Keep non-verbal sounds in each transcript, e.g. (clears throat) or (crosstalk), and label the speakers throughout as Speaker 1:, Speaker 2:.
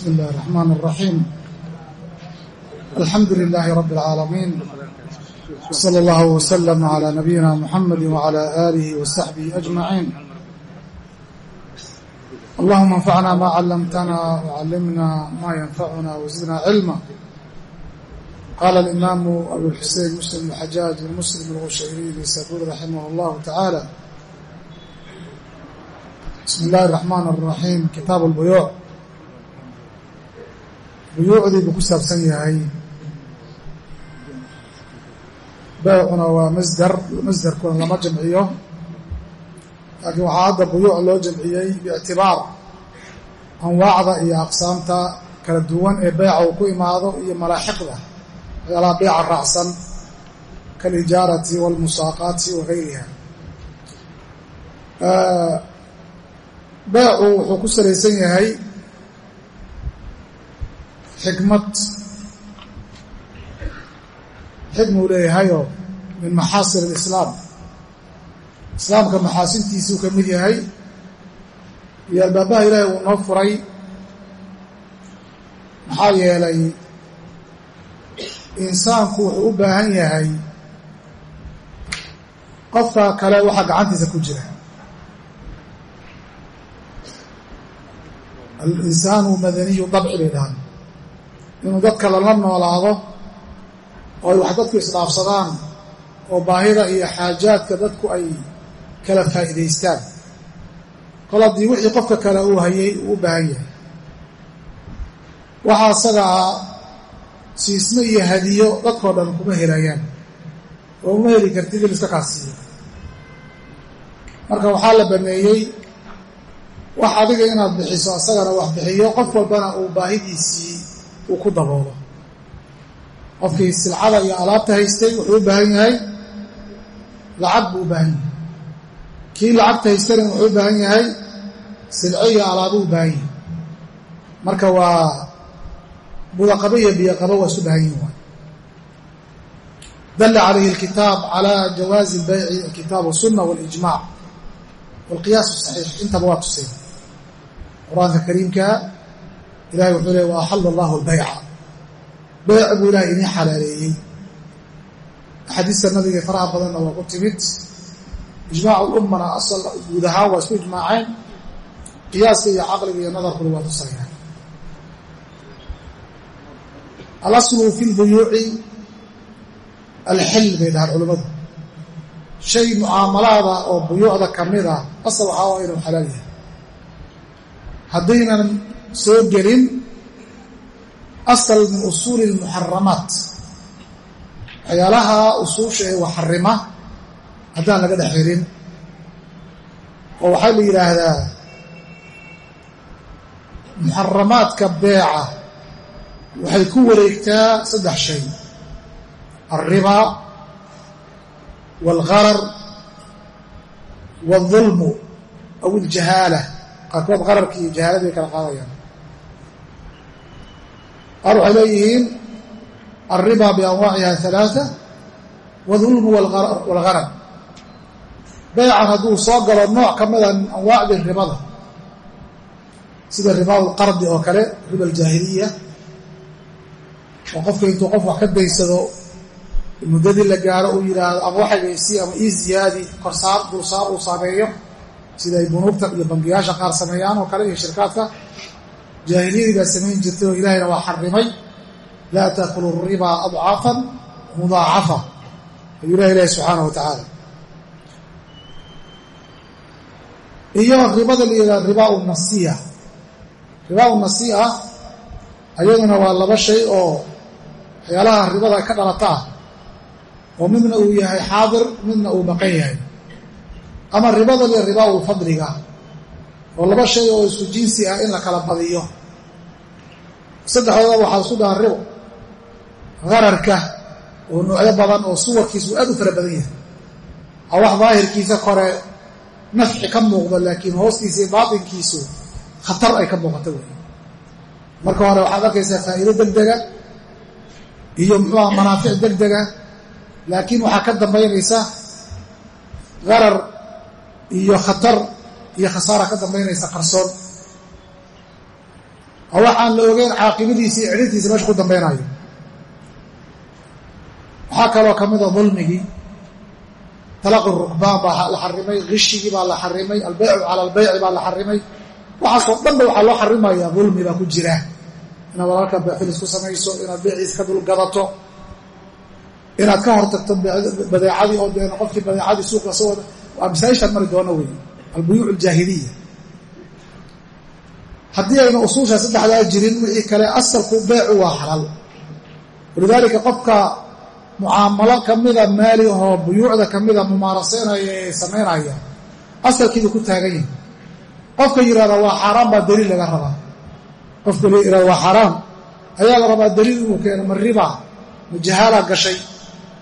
Speaker 1: بسم الله الرحمن الرحيم الحمد لله رب العالمين صلى الله وسلم على نبينا محمد وعلى آله وصحبه أجمعين اللهم انفعنا ما علمتنا وعلمنا ما ينفعنا وزدنا علما قال الإمام أبو الحسين مسلم الحجاج المسلم الغشيري لسابور رحمه الله تعالى بسم الله الرحمن الرحيم كتاب البيوع buyuucdii buu ku saabsan yahay. Beecuna waa masdar masdarkuna lama jamciyo. Laakiin waxaa hadda buyuuc loo jamciyey biictibaar anwaacda iyo aqsaamta kala duwan ee beeca uu ku imaado iyo malaaxiqda waxyaalaha beeca raacsan kaalijaarati waalmusaaqaati wa beecu wuxuu ku salaysan yahay xikmad. Xikmuu leeyahayoo min maxaasin alislaam. Islaamka maxaasintiisuu ka mid yahay iyo albaabaha ilaahay uu noo furay maxaa yeelay insaanku wuxuu u baahan yahay qofka kale waxaa gacantiisa ku jira. Alinsaanu madaniyu inuu dadka lala noolaado oo ay wax dadku isdhaafsadaan oo baahida iyo xaajaadka dadku ay kala faa'iidaystaan. Kol haddii wixii qofka kale uu hayay uu u baahan yahay. Waxaa isaga ah siismo iyo hadiyo dadkao dhan kuma helayaan oo uma heli kartid in iska kaasiiyo marka waxaa la baneeyey wax adiga inaad bixiso isagana wax bixiyo. Qof walbana uu baahidiisii uu ku daboolo qofkii silcada iyo alaabta haystay wuxuu u baahan yahay lacag buu u baahan yahay. Kii lacagta haystana wuxuu u baahan yahay silco iyo alaabuu u baahan yahay. Marka waa budaqabo iyo biyaqabo waa isu baahan yihiin waay dalla calayhi alkitaab calaa jawaazi bayci alkitaab wasunna walijmac walqiyaas saxiix intaba waa tusay qur'aanka kariimkaa ilahay wuxuu leey wa axalla allahu albayca beyc buu ilahay inii xalaaleeyey. Axaadiista nabiga faraha badanna waa ku timid. Ijmaacu lummana asal guud ahaan waa isku ijmaaceen. Qiyaaska iyo caqliga iyo nadarkuna waa tusayaan alaslu fi lbuyuuci alxil bay dhahaan culimmadu. Shay mucaamalaada oo buyuucda ka mid a asal waxaa waa inuu xalaal yahay. Haddaynan soo gelin asal min usuuli lmuxaramaat waxyaalaha usuusha ee waxarima haddaan laga dhex helin oo waxaa la yidhaahdaa muxaramaadka beeca waxay ku wareegtaa saddex shay. Alribaa waalgharar waaldulmu aw iljahaala qaarkood qararki iyo jahaaladi bay kala qaadayaan qaar waxay leeyihiin alriba bianwaaciha halaaa wadulmu waalgharar beycan hadduu soo galo nooc ka mida anwaacdii ribada. Sida ribaa lqardi oo kale riba aljaahiliya oo qofka intuu qof wax ka daysado muddadii la gaaro uu yidhaahdo ama waxagaysi ama ii ziyaadi korsaar dulsaar uu shirkaadka jaahiliyadii baa samayn jirtay oo ilaahayna waa xarimay laa taakulu ribaa adcaafan mudaacafa. Ayuu ilahi ilahi subxaana wa tacaala iyo ribada la yidhaha ribaa nasiya ribaa nasiya ayaduna waa laba shay oo waxyaalaha ribada ka dhalata ah oo midna uu yahay xaadir midna uu maqan yahay. Ama ribada iyo ribaa fadliga oo laba shay oo isku jinsi ah in la kala badiyo. Saddexdooda waxaa isku dhaha ribo qararka oo noocyo badan oo suwarkiisu aad u fara badan yahay. A wax daahirkiisa kore nafci ka muuqdo laakiin hoostiisa iyo baatinkiisu khatar ay ka muuqato wey marka hore waxaad arkaysaa faa'iido deg dega iyo muxuuha manaafic deg dega laakiin waxaa ka dambaynaysa qarar iyo khatar iyo khasaara ka dambaynaysa qarsoon. Oo waxaan la ogeyn caaqibadiisa iyo cidhintiisa meesha ku dambaynayo waxaa kaloo ka mida dulmigii talaqi rukbaan baa la xarimay khishigii baa la xarimay albeycu cala albeyci baa la xarimay. Waxaasoo dhanba waxaa loo xarimayaa dulmi baa ku jira. Inaad walaalka beexilis ku samayso inaad beeciisa ka dulgadato inaad ka hortagto badeecadii oo dee qofkii badeecadii suuqa soo wada waa masaa'ishaan mari doono wey albuyuuc aljaahiliya haddii ayna usuusha saddexdaa jirin wixii kale asalku beecu waa xalaal walidaalika qofka mucaamalo kamida maali ahoo buyuucda kamida mumaaraseynaya ee samaynaya asalkiiba ku taagan yahay. Qofka yidhahda waa xaaraan baa daliil laga rabaa. Qofka yihahda waa xaaraan ayaa la rabaa daliil inuu keeno ma riba ma jahaalaa gashay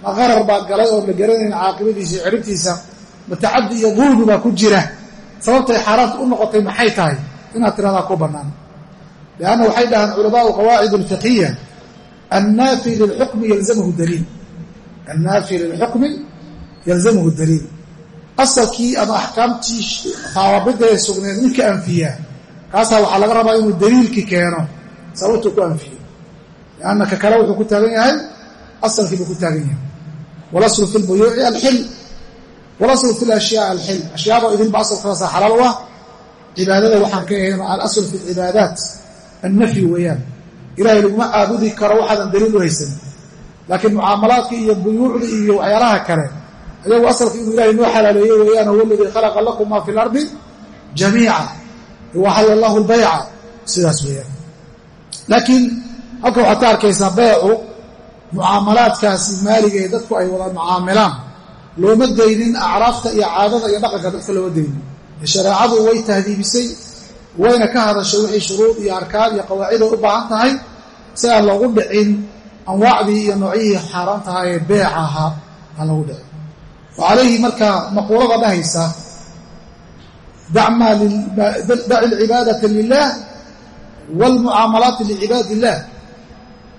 Speaker 1: ma qarar baa galay oon la garanayn caaqibadiisa iyo ciribtiisa ma tacaddi iyo dulmi baa ku jira sababtay xaaraanta u noqotay maxay tahay? Inaad tiradaa ku bannaan. Lianna waxay dhahaan culamaau qawaacid alfiqhiya annaafi lilxukmi yalzamhu daliil. Annaafi lilxukmi yalzamhu daliil. Asalkii ama axkaamtii taawabidee sugneed ninka anfiyaa kaasaa waxaa laga rabaa inuu daliilkii keeno sababtuu ku anfiyo lianna ka kale wuxuu ku taagan yahay asalkii buu ku taagan yahay. Walaslu fi lbuyuuci alxil walaslu fi lashyaa alxil ashyaada idinba asalkaasa xalaal u ah cibaadada waxaan ka ahayn alasl fi lcibaadaat annafyi weeyaan ilahay laguma caabudi karo waxaadan daliil u haysan laakiin mucaamalaadka iyo buyuucda iyo waxyaalaha kale ayagu asalka inuu ilahay noo xalaaleeye weeyaan huwa aladii khalaqa lakum maa fi lardi jamiica waxalla allahu lbayca sidaas weeyaan laakiin halka waxaad ka arkaysaa beecu mucaamalaadkaasi maaliga ee dadku looma daynin acraafta iyo caadada iyo dhaqanka dadka looma daynin. Shareecadu way tahdiibisay wayna ka hadashay wixii shuruud iyo arkaan iyo qawaacid u baahan tahay si aan loogu dhicin anwaacdii iyo noocyihii xaaraan tahaa ee beeca ahaa aan loogu dhicin. Wa calayhi markaa maquulada dhahaysa daci alcibaadata lilah waalmucaamalaati licibaadi illah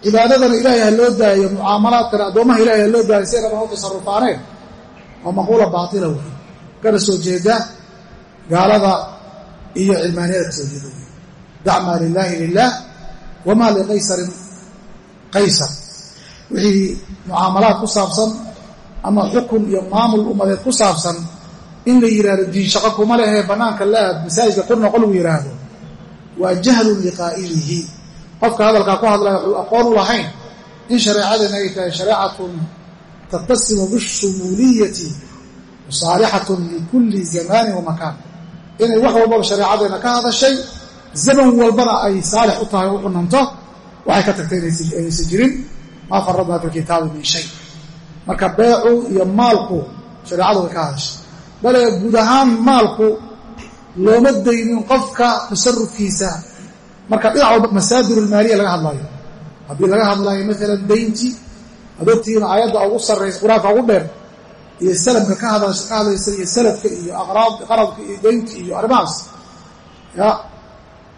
Speaker 1: cibaadadana ilaahay ha loo daayo mucaamalaadkana addoommaha ilahay ha loo daayo si aynaba u tasarufaaneen waa maquula baatila wey kana soo jeeda gaalada iyo cilmaaniyada ka soo jeeda wey dacmaa lilaahi lilah wamaa liqaysarin qaysar. Wixii mucaamalaad ku saabsan ama xukun iyo maamul ummadeed ku saabsan in la yidhahdo diin shaqo kuma lehee bannaanka la-aad masaajidka ku noqo lagu yidhaahdo waa jahlun liqaa'ilihi qofka hadalkaa ku hadlaya wuxuu aqoon u lahayn in shareecadeenna ay tahay shareecatun tattasimu bishumuuliyati saalixatun likulli zamaanin wa makaan inay wax walbaba shareecadeenna ka hadashay zaman walbana ay saalix u tahay u cunanto waxay ka tagtay inaysan jirin maa faradnaa fi lkitaabi min shay marka beecu iyo maalku shareecadu way ka hadashay bale guud ahaan maalku looma daynin qofka tasarufkiisa marka dhinac walba masaadir lmaaliya laga hadlayo haddii laga hadlayo maalan adoogtiina aayadda ugu sarraysa qur'aanka ugu dheer iyo salamka ka hadlaysa iyo salafka iyo qaradka iyo daynta iyo arrimahaas ya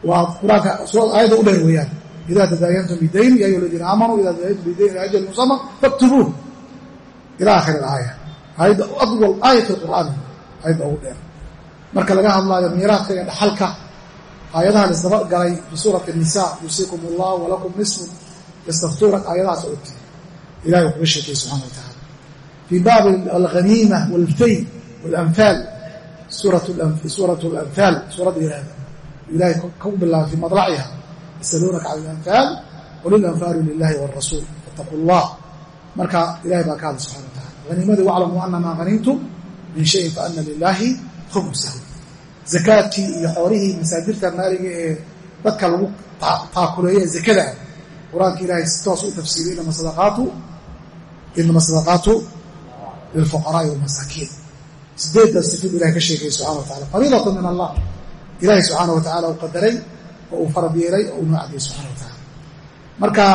Speaker 1: waa qur'aanka aayadda u dheer weeyaan. Ida tadaayantum bidayn ya ayuha aladiina aamanuu ida tadaayantum bidayn ila ajal musama faktubuuh. Ila akhir alaaya aayadda adwal aayat alqur'aan aayadda ugu dheer. Marka laga hadlaayo miiraadka iyo dhaxalka aayadaha la isdaba galay fi suurati nisa yuusiikum allah walakum nisfu yastaftuunak aayadahaas ogti ilahay uu kaga sheekayey subxana wa tacala fii baabi alghaniima walfay walanfaal suurat alanfaal suuradda yihahda ilahay ku bilaabay fii madlaciha yasaluunaka can alanfaal walilanfaalu lilahi wاrasuul fattaquu llah marka ilahay baa ka hadlay subxana wa tacala haniimadii waclamuu ana maa hanimtum min shayin faana lilahi khumusahu zakaadkii iyo xoolihii masaadirta maaliga ee dadka lagu taakuleeye zakada ah qur'aanka ilahay si toos u tafsiiriy inama sadaqaatu lilfuqaraai walmasaakiin sideeddaas sifadu ilahay ka sheegaya subxana wa tacala fariidatan min allah ilahay subxaana wa tacala uu qadaray oo uu farad yeelay oo uu noo cadiyey subxana wa tacala marka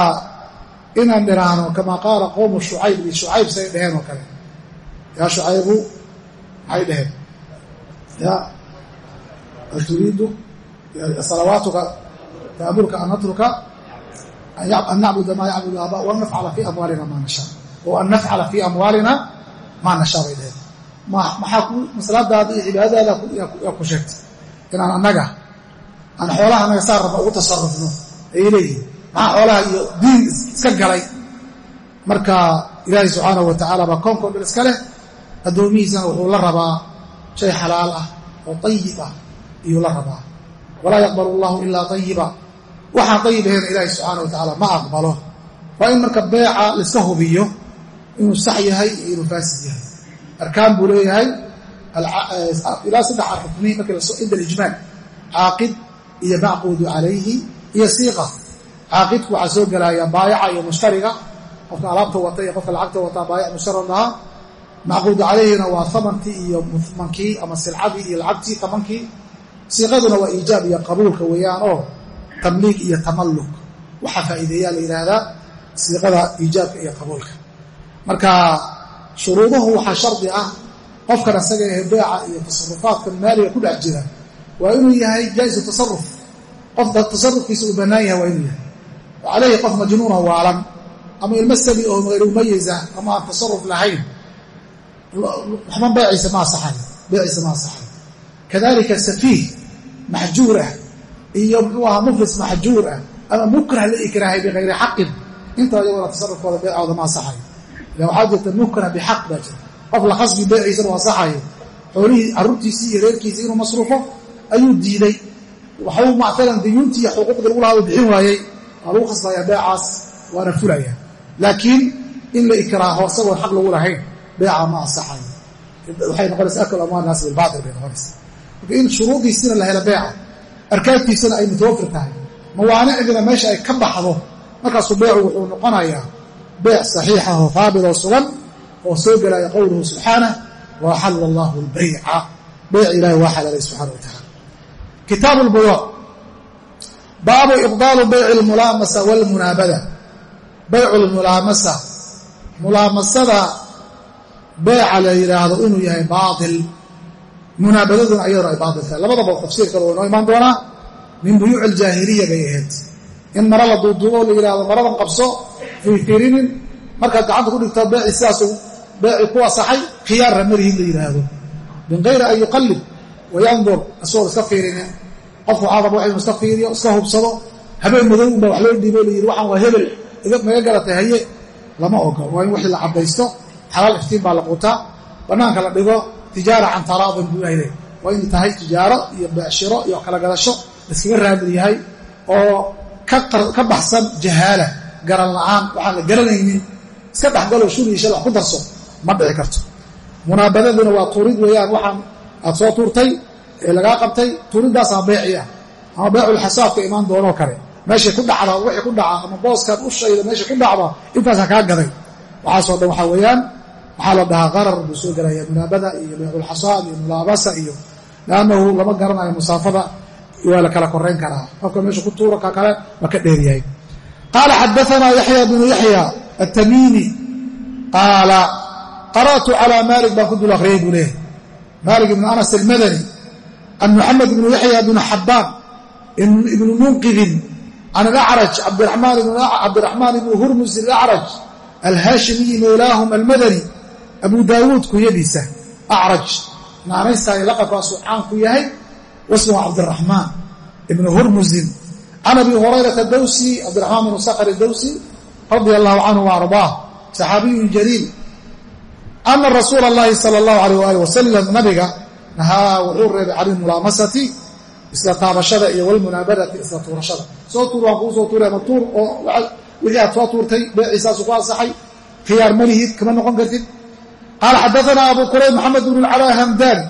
Speaker 1: inaan dhiraahno kamaa qaala qowmu shucayb iyo shucayb say dheheen oo kale yaa shucaybu maxay dheheen ya turiidu salawaatuka taamurka an natruka an nacbuda maa yacbudu aaba wan nafcala fii amwaalina maa nashaa oo an nafcala fii amwaalina maa nashaa bay dheheen maxaa maslaadaada iyo cibaadadaada yaa ku sheegtay inaan annaga aan xoolaha annaga saa rabna ugu tasarufno ayay leeyihiin maxaa xoolaha iyo diin iska galay marka ilaahay subxaanahu wa tacaala baa koonkao dhan iska leh addoomihiisana wuxuu la rabaa shay xalaal ah oo ayib ah iyuu la rabaa walaa yaqbalu allahu ilaa ayiba waxaan ayib marka beeca laiska hubiyo inuu sax yahay iyo inuu faasid yahay. Arkaan buu leeyahay ilaa saddex rukni markii cinda alijmaal caaqid iyo macquudu calayhi iyo siiqa. Caaqidku waxaa soo gelaya baayaca iyo mushtariga. Qofka alaabta wata iyo qofka lacagta wataa baayac mushtari lahaa macquudu calayhina waa amankii iyo mumankii ama silcadii iyo lacagtii tamankii siiqaduna waa iijaab iyo qabuulka weeyaan oo tamliik iyo tamalluk waxaa faa'iideeyaa la yidhaahdaa siiqada iijaabka iyo qabuulka marka shuruuduhu waxaa shardi ah. Qofkan asaga ahe beeca iyo tasarufaadka maaliga ku dhex jira waa inuu yahay jaa'isu tasaruf qofka tasarufkiisa uu bannaan yahay waa inuu yahay. Oo caleyhi qof majnuuna waalan ama ilmo sabi oo mumayiza ama aan tasaruf lahayn. Waxba beeciisa ma asaxayo beeciisa ma asaxayo kadalika safiih maxjuur ah iyo muxuu ahaa muflis maxjuur ah ama mukrah la ikraahay bikayri xaqin. Intaa iyaguna tasarufkooda beecooda ma asaxayo ila waxaa jirta mukrah bixaq baa jirta qof la khasbi beeciisana u asaxayo xoolihii carruurtiisii iyo reerkiisii inuu masruufo ayuu diiday. Waxuu mactalan diyuuntii iyo xuquuqdii lagu lahaa u bixin waayey. Waa lagu khasbaya beecaas waana fulaya laakiin in la ikraaho isagoon xaq lagu lahayn beeca ma asaxayo waxay noqonaysa akl amwaal naas bilbaatil bay noqonaysa marka in shuruudiisina la helo beeca arkaantiisana ay mutawafir tahay. Mawaanicdiina meesha ay ka baxdo markaasuu beecu wuxuu beec saxiixa oo haabit oo sugan oo soo gelaya qowluhu subxaanah wa axalla allahu albayca. Beyc ilahi waa xalaalay subxana wa tacaala kitaabu lbuyuuc baabu ibdaalu bayci almulaamasa walmunaabada baycu lmulaamasa mulaamasada beeca la yidhaahdo inuu yahay baatil. Munaabadaduna ayaduna ay baatil tahay. Labadaba tafsiirkooda waa inoo imaan doonaa min buyuuci aljaahiliya bay ahayd. In mara la duuduubo la yidhahdo fiirfiirinin markaad gacanta ku dhigto beeci sidaasuu beeci ku asaxay khiyaarra marihid la yidhaahdo min gayri an yuqallib wayandur isagoo iska fiirinin qofku waxaa raba inuu iska fiiriyo iska hubsado. Habeen madow unbaa wax loo dhiibo la yidhi waxaan waa hebel. Maga garatay haye lama ogol waa in wixii la caddaysto xalaal iftiin baa la quutaa bannaanka la dhigo tijaara can taraadin buu ilahay waa inay tahay tijaaro iyo beecshiro iyo kala gadasho laiskaga raamil yahay oo ka baxsan jahaala garan la'aan waxaan la garanaynin. Iska dhexgalo shul iyo shal wax ku darso ma dhici karto. Munaabadaduna waa tuurid weeyaan waxaan aad soo tuurtay ee lagaa qabtay tuuridaasaa beeci ah ama beeculxasaabka imaan doonoo kale meeshay ku dhacda wixii ku dhaca ama booskan ushayda meesha ku dhacda intaasaa kaa gaday. Waxaasoo dhan waxaa weeyaan waxaa la dhahaa qarar buu soo gelaya munaabada iyo beeculxasaab iyo mulaabasa iyo liannahu lama garanayo musaafada waa la kala korayn karaa. Qofka meesha ku tuura ka kale waa ka dheeryahay qaala xadaanaa yaxya bnu yaxya atamiimi qaala qara'tu calaa maalik baan ku dul akhriyey buu leeyahy maalik ibnu anas almadani can muxamed ibnu yaxya bnu xabbaan ibnu munqidin can alacraj cabdiraxmaan ibnu hurmus alacraj alhaashimiyi mowlaahum almadani abu daawuud kunyadiisa acraj naanaystaay laqabkaasuu caan ku yahay wasmuhu cabdiraxmaan ibnu hurmusin can abi hurayrata dawsi cabdiraxmaan bnu sakhr dawsi radia allahu canhu waardaah saxaabiyun jaliil ana rasuula اllahi sala اllahu alayh waalih wasalam nabiga nahaa wuxuu reebay can ilmulaamasati isla taabashada iyo walmunaabadati isla tuurashada soo tuur waan kuu soo tuuray ama tuur oo wixii aad soo tuurtay beeciisaasu ku ansaxay khiyaar malihid kama noqon kartid qaala xadaanaa abu qurayb maxamed bnu lcalaa hamdani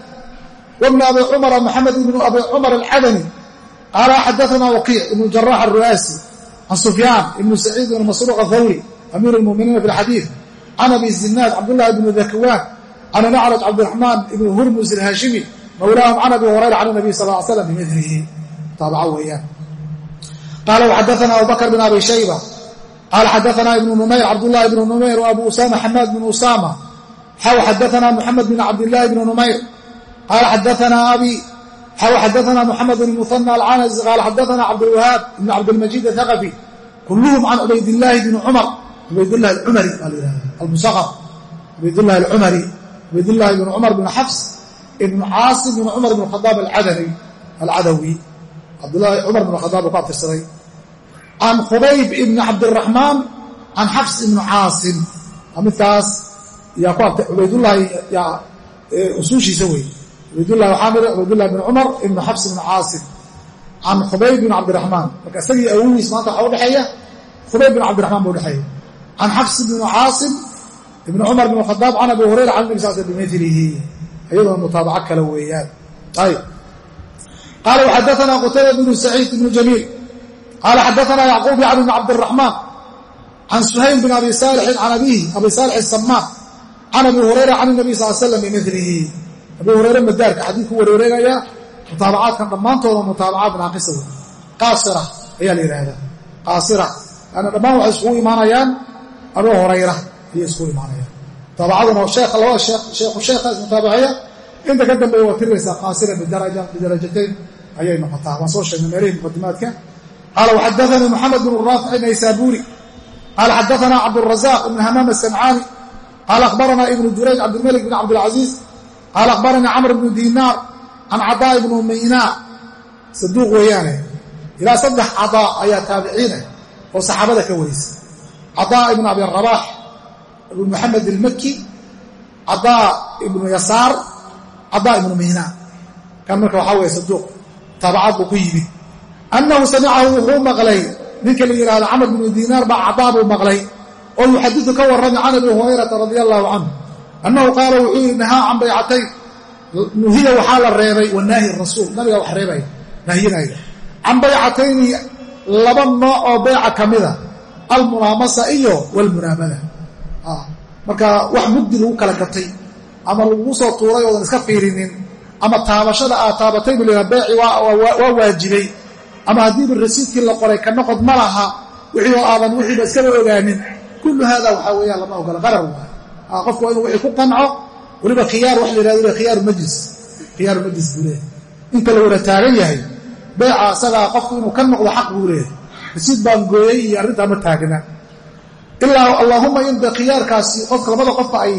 Speaker 1: wbn abi cumara maxamed ibnu abi cumar alcadani qaala xadaanaa waqiic ibnu jarax aru'aasi can sufyaan ibnu saciid ibn masruuq athawri amiir lmuminiina fi lxadiid can abi zinaad cabdullahi bnu dakwaan can alacraj cabdiraxmaan ibnu hurmus alhaashimi mawlaahum can abi hurayra can nabiy sal slam bimilihi taabaca weeyaan qaala waxadaana abubakr bn abi shayba qaala xadaana ibnu numayr cabdullahi bnu numayr wa abu usama xamaad bn usama xaw xadaana muxamed bn cabdillahi bn numayr qaala xadaana abi xaw xadaana muxamed bn muhana alcanasi qaala xadaana cabdilwahaab ibn cabdilmajiid athaqafi kulluhum can cubaydillaahi bni cumar cubaydillahi alcumari baa la yihahda almusaqaf cubaydillahi alcumari cubaydillahi bn cumar bn xafs ibnu caasim bn cumar bn khadaab alcadawi cabdullahi cumar bn khadaab uu ku abtirsaday can khubayb ibni cabdiraxmaan can xafs ibni caasim midkaas yaa ku abtay cubaydullaahi yaa usuushiisa wey cubaydullahi bn cumar ibnu xafs ibni caasim can khubayb bin cabdiraxmaan marka isagii awogiis maanta waxaa udhexeeya khubayb bin cabdiraxmaan ba udhexeeya can xafs bni caasim ibn cumar bn khadaab can abi hurayra can nabi sal bimilihi iyadoo mutaabaco kale weeyaan. Ayb qaala waxadaana qutayba bnu saciid ibnu jamiil qaala xadaana yacquub yacni bn cabdiraxmaan can suhayl bin abi saalixin can abihi abi saalix samaan can abi hurayra can nabiy sal slam bimilihi abi hurayre madaarka xadiidku wareereegaya mutaabacaadkan dhammaantooda mutaabacaad naaqisa wey qaasira ayaa la yidhaahdaa. Qaasira ana dhammaan waxay iskugu imaanayaan abu hurayra ayay iskugu imaanayaan. Mutaabacaduna sheekha labada sheekhu sheekha ismutaabaceeya inta ka dambeeya waa tiraysaa qaasira bidarajatayn ayay noqotaa. Waan soo sheegnay meelihii muqadimaadka qaala waxadaanii moxamed bn raafic naysaabuuri qaala xadaanaa cabdurazaq ibn hamaam asancaani qaala akhbaranaa ibnu jurayj cabdilmalik bn cabdilcaziiz qaala akhbaranii camr bnu dinaar can cadaa ibnu maynaa saduuq weeyaane ilaa saddex cadaa ayaa taabiciinah oo saxaabada ka warisa cadaa ibnu abi rabaax ibnu maxamed ilmaki cadaa ibnu yasaar cadaa ibnu maynaa kan marka waxaa weeye saduuq taabacad buu ku yimid annahu samicahu wuxuu maqlay ninka la yidhahdo camr bnu dinaar baa cadaa buu maqlay oo yuxadidu ka warramay can abi hurayrata radia allahu canhu annahu qaala wuxuu yidhi nahaa can baycatayn nuhiya waxaa la reebay wanaahi rasuul. Nabiga wax reebaya nahyinaya can baycatayni laba nooc oo beyca ka mida almunaamasa iyo walmunaabada marka wax mugdi lagu kala gatay ama lagu soo tuuray oodan iska fiirinin ama taabashada aad taabatay bula beeci waa waajibay. Ama haddiiba rasiidkii la qoray ka noqod ma laha wixii aadan wixiiba iskaba ogaanin kullu haada waxaa weeyaan lama ogola qofku waa inuu wixii ku qanco weliba khiyaar waxa la yhahdo khiyaaru majlis. Khiyaaru majlis buu leeyahay. Inta la wada taagan yahay beeca asagaa qofku inuu ka noqdo xaq buu leeyahay. Rasiid baan gooyey iyo arrintaa ma taagna. Ilaa allaahuma in de khiyaarkaasi qofka labada qofka ay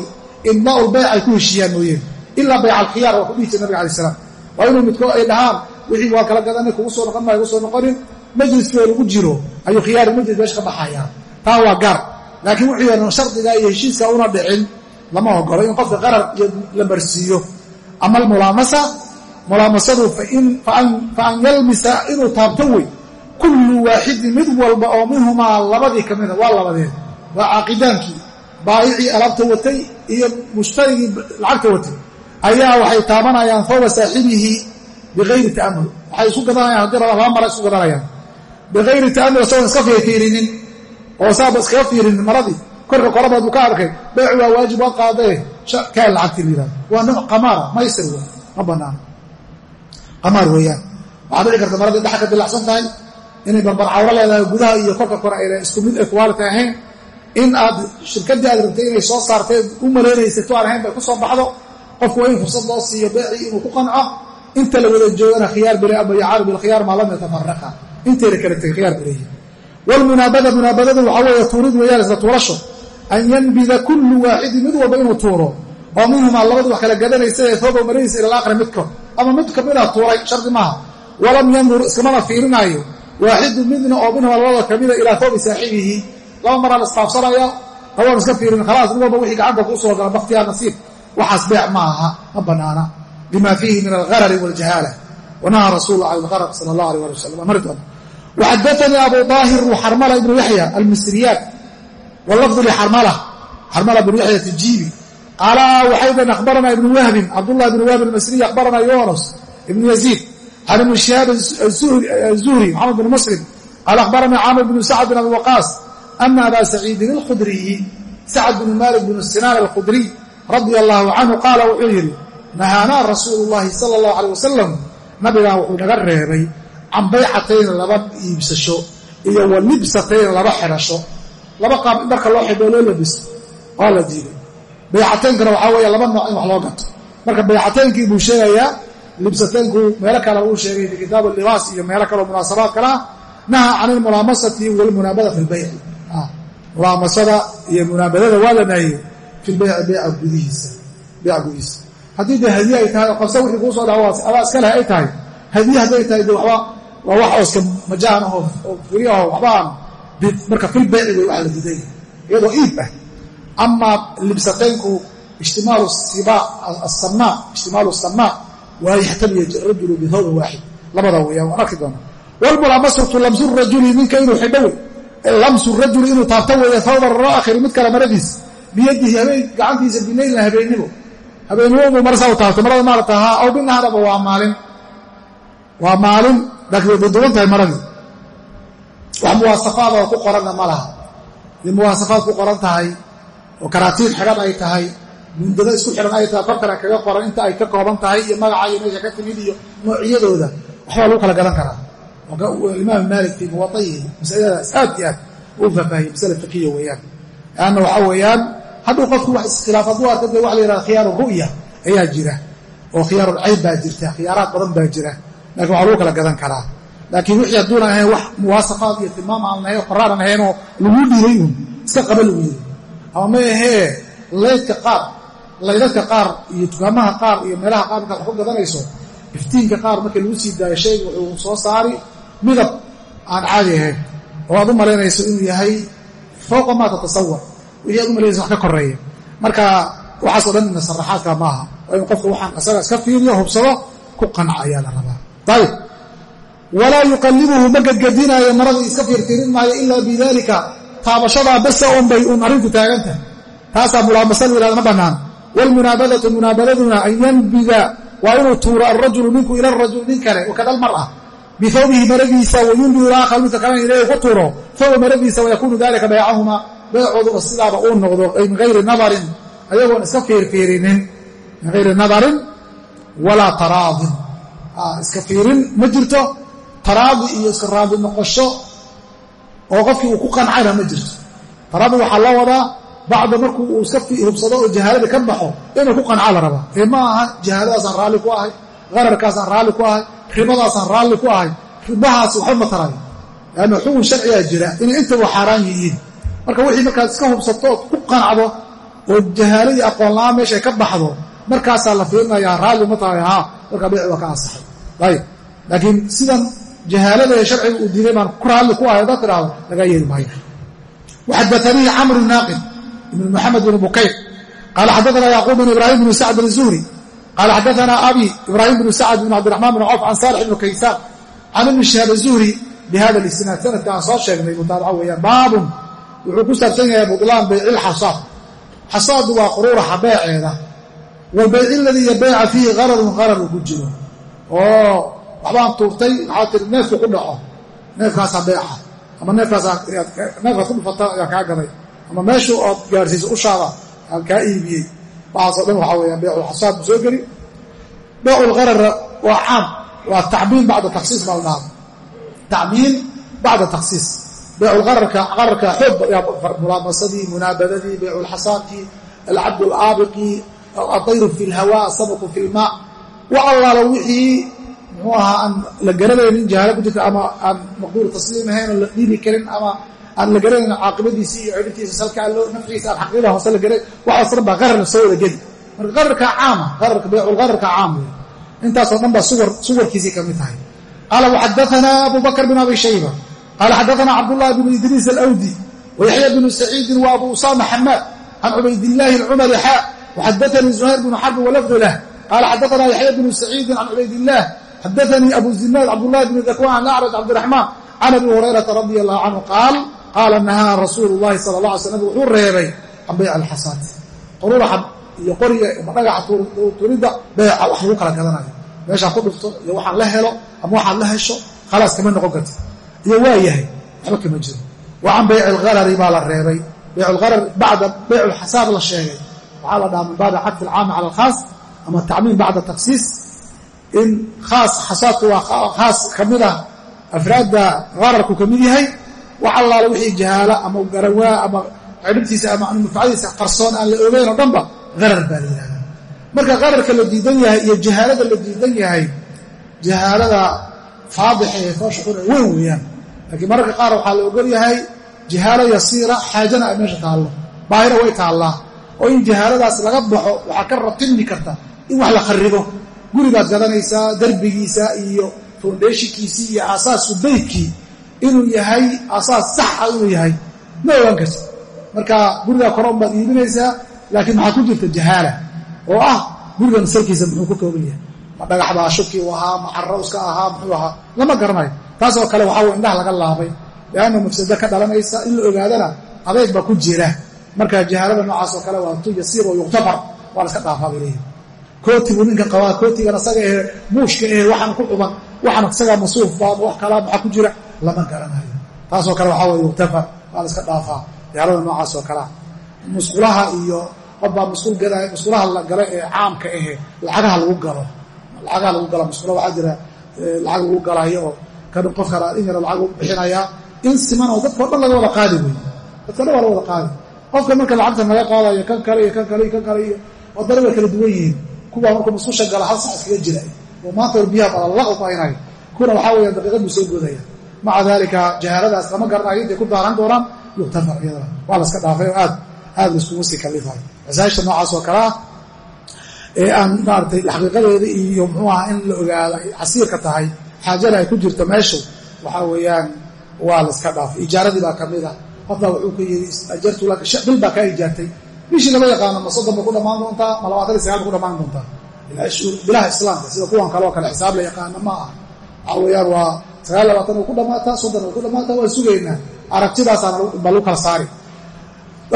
Speaker 1: beyc ay ku heshiiyaan mooyeen ilaa bayc alkhiyaar waa ku dhihi jira nabiga alai salaam. Waa inuu midkood ay dhahaan wixii waa kala gadanay kugu soo noqon maayo kugu soo noqonin majliskii oo lagu jiro. Ayuu khiyaaru majlis meesha ka baxayaa. Taa waa gaar laakiin wuxuu yahan shardiga iyo heshiiska una dhicin. Lama ogolo in qofka qarar iyo la marsiiyo. Ama almulaamasa mulaamasadu fa an yalmisa inuu taabto wey kullu waaxidin mid walba oo minhumaa labadii ka mida waa labadeed. Waa caaqidaankii. Baayicii alaabta watay iyo mushtarigii lacagta watay. Ayaa waxay taabanayaan fawba saaxibihi biayri ta'amul waxay isku gadanayaan haddii raba laba mara isku gadanayaan. Biayri ta'amul isagoon iska fiirfiirinin oo saaba iskaga fiirinin maradii. Korka korabaad buu ka arkay. Beec waa waajib waa qaadae kaa lacagti la yihahdo waa nooc qamaara maysir w ma banaano qamaar weeyaan. Waxaa dhici karta maradii dhaxa ka dilacsan tahay inay barbar cawro leedahay gudaha iyo korka kore ayna isku mid equality ahayn. In aad shirkaddii aad rabtay inay soo saartay u malaynaysay tu aan ahayn bay ku soo baxdo. Qofku waa in fursad loo siiyo beecii inuu ku qanco. Inta la wada joogana khiyaar bile ama bilkhiyaar maa lam yatafaraqa intayna kala tegay khiyaar bileeyi wlmunaabada munaabadadu waxaa weeye tuurid weeyaan isla tuurasho an yanbida kullu waaxidin mid walba inuu tuuro oo minhumaa labadu wax kala gadanaysa ee foogow marinaysa ila aakhri midkood ama mid kamida tuuray shardi maaha walam yandur iskamana fiirinaayo waaxidu midna oo minhumaa labada kamida ilaa foogi saaxibihi laba maraa la istaafsanaya labaan iska fiirin khalaas mid walba wixii gacanta kuu soo gala baktiyaa nasiib waxaas beec ma aha ma banaana lima fiihi min algarari waaljahaala wanahaa rasuulu can waxadaanii abu daahir xarmala ibnu yaxya almisriyaad walafdu lixarmala xarmala bnu yaxya tijiibi alaa waxaydan akhbaranaa ibnu wahbin cabdullah ibnu wahbin almasriy akhbaranaa yunus ibnu yaziid can ibni shihaab azuhri maxamed bn muslim qaala akhbaranii camr bnu sacd bin abi waqaas ana aba saciidin alkhudriyi sacd bnu malik bnu sinaan alkhudriy radia allaahu canhu qaala wuxuu yidhi nahaanaa rasuulu llahi sala allahu caleh wasalam nabigaa wuxuu naga reebay can baycatayn laba iibsasho iyo wa laba xidhasho laba qaab dharka loo xidhoo loo labiso waa la diiday. Baycataynkana waxaa weeye laba nooc in wax loo gato. Marka baycataynkii buu sheegayaa libsataynku meelo kale uu sheegay fi kitaab libaas iyo meelo kaleo munaasabaad kale. Ah naha can ilmulaamasati walmunaabada fi lbayci mulaamasada iyo munaabadada waa la naahiyey fi lbayci beyca gudihiisa haddii dee hadiye ay tahay oo qabsa wixii kuu soo dhaco adaa iska leh ay tahay. Hadiye hadday tahay de waxba waa wax ooska majaan aho oo furi aho waxbaan marka fil beeci wey waxa la diiday iyadoo iib ah. Amaa libsataynku ijtimaalu samaa waa yaxtamiya rajulu bihawbin waaxid labada weeyaan waan arki doonaa. Wlmulaamasatu lamsu rajuli ninka inuu xidho wey lamsu rajuli inuu taabto weeye hawba raakhiri mid kale maradiis. Biyadihi habeen gacantiisa bilaylna habeennimo habeennimo buu marsaa u taabtay. Marada maarata haa aw binaharaba waa maalin. Waa maalin laakiin way duduban tahay maradii wax muwaasafaad oo ku qoranna ma laha. Dii muwaasafaad ku qoran tahay oo karaatiin xidhan ay tahay mundado isku xidhan ay tahay korkana kaga qoran inta ay ka kooban tahay iyo magaca iyo meesha ka timid iyo noocyadooda waxbaa lagu kala gadan karaa. Imaam maalik fii muwaaihi masaladaas aad iyo aad uu faahfaahiyey masala fikiya weeyaan. Lanna waxaa weeyaan hadduu qofku wax iskhilaaf hadduu arka dee waxa la yidhaha khiyaaru ru'ya ayaa jira oo khiyaarulcayb baa jirta khiyaaraad badan baa jira laakiin waxaa lagu kala gadan karaa. Laakiin wixii hadduunan ahayn wax muwaasafaad iyo tilmaam aan lahayn qoraaran ahaynoo lagu dhiiray un iska qaba lagu ama ma ahee laydka qaar laydadka qaar iyo dukaamaha qaar iyo meelaha qaar markaad wax gadanayso iftiinka qaar markii lagu sii daayo shayga wuxuu soo saari midab aan caadi ahayn. Oo aad u malaynayso inuu yahay fowqa maa tatasawar wixii aad u malaynayso wax ka koreeya marka waxaasoo dhan ina saraxaadka maaha. Waa in qofka waxaan asaga iska fiiriyo hubsado ku qanca ayaa la rabaa ayib walaa yuqallibuhu ma gadgadinaayo maradii iska fiirfiirin maayo ilaa bidaalika taabashadaa basa unbay uun arrinku taagantahay taasaa mulaamasa la yihahda ma bannaan. Waalmunaabadatu munaabadaduna an yanbida. Waa inuu tuuro alrajulu ninku ila rajul nin kale wakada almar'a bihawbihi maradiisa wayunbidu ilaakhar midka kalena ilayhi ku tuuro. Thawba maradiisa wayakuunu dalika baycahuma beecooduba sidaaba uu noqdo ay min hayri nadarin ayagoon iska fiirfiirinin min hayri nadarin walaa taraadin iska fiirin ma jirto. Taraadi iyo iska raadi noqosho oo qofkii uu ku qancayna ma jirto. Taraadi waxaa loo wadaa bacda markuu uu iska hubsado oo jahaalada ka baxo inuu ku qancaa la rabaa. Ee ma aha jahaaladaasaan raalli ku ahay qararkaasaan raalli ku ahay ribadaasaan raalli ku ahay ribahaas waxba ma tarayo. Leanna xukun sharcigaa jira inay intaba xaaraan yihiin. Marka wixii markaad iska hubsato ood ku qancdo oo jahaaladii aqoon la'aan meeshay ka baxdo markaasaa la fiirinayaa raalli ma tahay haa markaa beeci waa ka ansaxay ayb laakiin sidan jahaalada ee sharciga uu diiday baan kuraalli ku ahay daad tidhaahdo laga yeeli maayo. Waxadaanii camru naaqid ibn muxamed bn bukayr. Qaala xadaana yacquub bn ibrahim bn sacd izuhri qaala xadaana abi ibrahim bn sacd bn cabdiraxmaan bn cawf can saalix ibn kaysaan can ibn shihaab izuhri bihada isnaad sanadka aan soo sheegnay mutaabaca weeyaan. Baabun wuxuu ku saabsan yahay budlaan baycil xasaad xasaadu waa quruura habeeceeda. Walbayci ladii yabeyca fiihi qararun qarar ku jiro oo waxbaan tuurtay waxaa tiri neefku ku dhaco. Neefkaasaa beeca ama neefkaas ku dhufata ayaan kaa gaday ama meeshu ood gaarsiiso ushaada aan kaa iibiyey. Waxaasoo dhan waxaa weyaan beeculxasaad buu soo geli. Beeculqarara waa caam waa tacmiim bacda takhsiis baa la dhaha tacmiim bacda takhsiis. Beeculqararka qararka xoog mulaabasadii munaabadadii beeculxasaadkii alcabd alaabiqi adayru fi lhawa asabaku fi lmaa wa allaala wixii muxuu ahaa aan la garanaynin jahaalo ku jirta ama aan maqduuru tasliim ahayn oo la dhiibi karin ama aan la garanayn caaqibadiisii iyo cidhibtiisa salkaa loo nafciisa aan xaqiiqada hoose la garan waxaas dhan baa qarar soo wada geli marka qararka caama qararka beeculqararka caam wey intaasoo dhan baa suwar suwarkiisii ka mid tahay. Qaala waxadaana abu bakr bin abi shayba. Qaala xadaana cabdullahi bnu idriis alawdi wayaxya bnu saciidin wa abu usama xamaad can cubaydillaahi alcumari xaa waxadaanii zuhayr bnu xarbi walafdu lah qaala xadaana yaxya bnu saciidin can cubaydillaah xadaanii abu zinaad cabdullahi bni dakwan an acraj cabdiraxmaan can abi hurayrata radia allahu canhu qaal qaala nahaa rasuulu llahi sala la alay sl wuxuu reebay can bayc alxasaad quruuraxa iyo qoriga ama dhagaxa tuuridda beeca wax lagu kala gadanayo meeshaan ku dhufto iyo waxaan la helo ama waxaad la hesho khalaas kama noqon karti iyo waa yahay waxba kama jiro wa can bayci algarari baa la reebay bayculgarar bacda bayculxasaad la sheegay waxaa la dhaha min baabi cadfi alcaami cala alkhaas ama tacmiim bacda taksiis in khaas xasaadku waa khaas ka mid ah afraadda qararku ka mid yahay wax allaala wixii jahaala ama garawaa ama cidhibtiisa ama manfacadiisa qarsoon aan la ogeyn oo dhanba qarar baa la yihahdaa marka qararka la diidan yahay iyo jahaalada la diidan yahay jahaalada faadixa ee foosha xuna weyn weeyaan. Laakiin mararka qaar waxaa la ogol yahay jahaalo yasiira xaajana ay meesha taallo baahina way taallaa oo in jahaaladaas laga baxo waxaa ka ratibmi karta in wax la kharibo guribaad gadanaysaa derbigiisa iyo foundeshinkiisii iyo aasaasu beydkii inuu yahay aasaas saxa inuu yahay. Ma ogaan karti marka gurigaa kore un baad iibinaysaa laakiin maxaa ku jirta jahaala oo ah gurigan salkiisa muxuu ka kooban yahay. Ma dhagax baa shubkii u ahaa ma carrawska ahaa muxuu ahaa. Lama garanayo. Taasoo kale waxaa way indhaha laga laabay. Lianna mafsado ka dhalanaysa in la ogaadana adeeg baa ku jira. Marka jahaalada noocaasoo kale waa oo yuktafar waa la iska dhaafaa bay leeyihi kooti buu ninkan qabaa kootigan asaga ehe muushka ehe waxaan ku cuban waxaan isagaa masuuf baa wax kalaa maxaa ku jira lama garanayo. Taasoo kale waxaa way yuktafar waa la iska dhaafaa jahaalada noocaasoo kalea musqulaha iyo qobbaa musqul gadaay musqulaha la gala ee caamka ahe lacagaha lagu galo. Lacagaha lagu gala musqula waxaa jira lacag lagu galaayo oo kan qof in yaro lacag u bixinayaa in siman oo dadkao dhan laga wada qaadi wey dadka dhan waa la wada qaadi. Qofka marka lacagtan laga qaadayo kan kale iyo kan kale iyo kan kale iyo wadana way kala duwan yihiin kuwaa markuu musqusha gala hal sac iskaga jira. Oo maanta war biyaha balalla u qaynayo kuna waxaa weeyaan daqiiqad soo goodaya. Maca daalika jahaaladaas lama garanayo intay ku daaran doonaan yuktafar iyadana. Waa iska dhaafay aad aad laiskugu sii kalifayo masaajisha noocaas oo kale ah ee aan maaratay xaqiiqadeeda iyo muxuu aha in la ogaado casiirka tahay xaajada ay ku jirto meeshu waxaa weeyaan waa la iska dhaafay. Ijaaradii baa ka mid ah. Qofbaa wuxuu ka yidhi ajartu laka bil baa kaa ijaartay bishii lama yaqaano ma soddon ba ku dhammaan doontaa ma labaatan iyo sagaal ba ku dhammaan doontaa bilaha islaamka sida kuwan kale oo kale xisaab la yaqaana ma aha. Waxaa waa sagaal labaatan ku dhammaataa soddon way ku dhammaataa waan sugaynaa aragtidaasaana ba lagu kala saari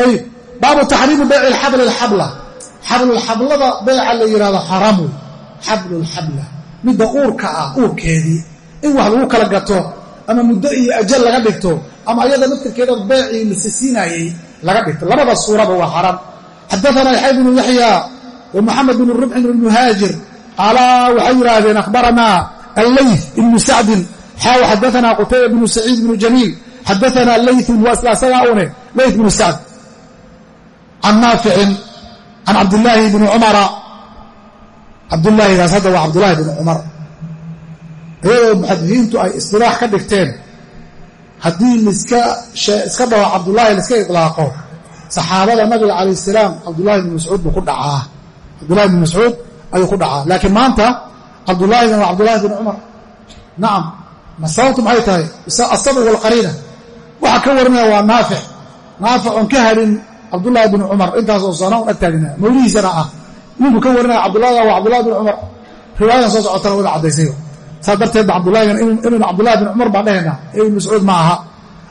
Speaker 1: ayib baabu taxriimi bayci xabli lxabla xablulxablada beeca la yidhahdo xaraam wey xablulxabla midda uurka ah uurkeedii. In wax lagu kala gato ama muddo iyo ajal laga dhigto ama ayada naftirkeeda beecii la sisiinayey laga dhigto. Labada suuraba waa xaraam xadaanaa yaxya bnu yaxya wa moxamed bn muhaajir qaalaa waxay yidhaahdeen akhbaranaa alleyth ibnu sacdin xaaw xadaanaa qutayba bnu saciid bnu jamiil xadaanaa leythun waa une leyth bnu sacd. Can naaficin can cabdilaahi bni cumara cabdulaahidaas hadda waa cabdulaahi bni cumar. Iyadoo muxadisiintu ay istilaax ka dhigteen haddii liska iska dhaho cabdulaahi laiska ilaaqo saxaabada nabiga calayh salaam cabdulahi bni mascuud buu ku dhacaa. Cabdulahi bni mascuud ayuu ku dhacaa. Laakiin maanta cabdulaahigan waa cabdulahi bni cumar nacam sababtu maxay tahay? Asabq walqariina waxa ka warinaya waa naafic naafic oon ka harin cabdulahi bni cumar. Intaasoo sana un ag taagnaa. Mawlihiisana ah. Ninku ka warinaya cabdulahi waa bni cumar. Riwaayadan soo socotana wada caddaysay saas darteedba cabdulahigan ibn cabdulahi bni cumar baan dhehaynaa ee ibn mascuud ma aha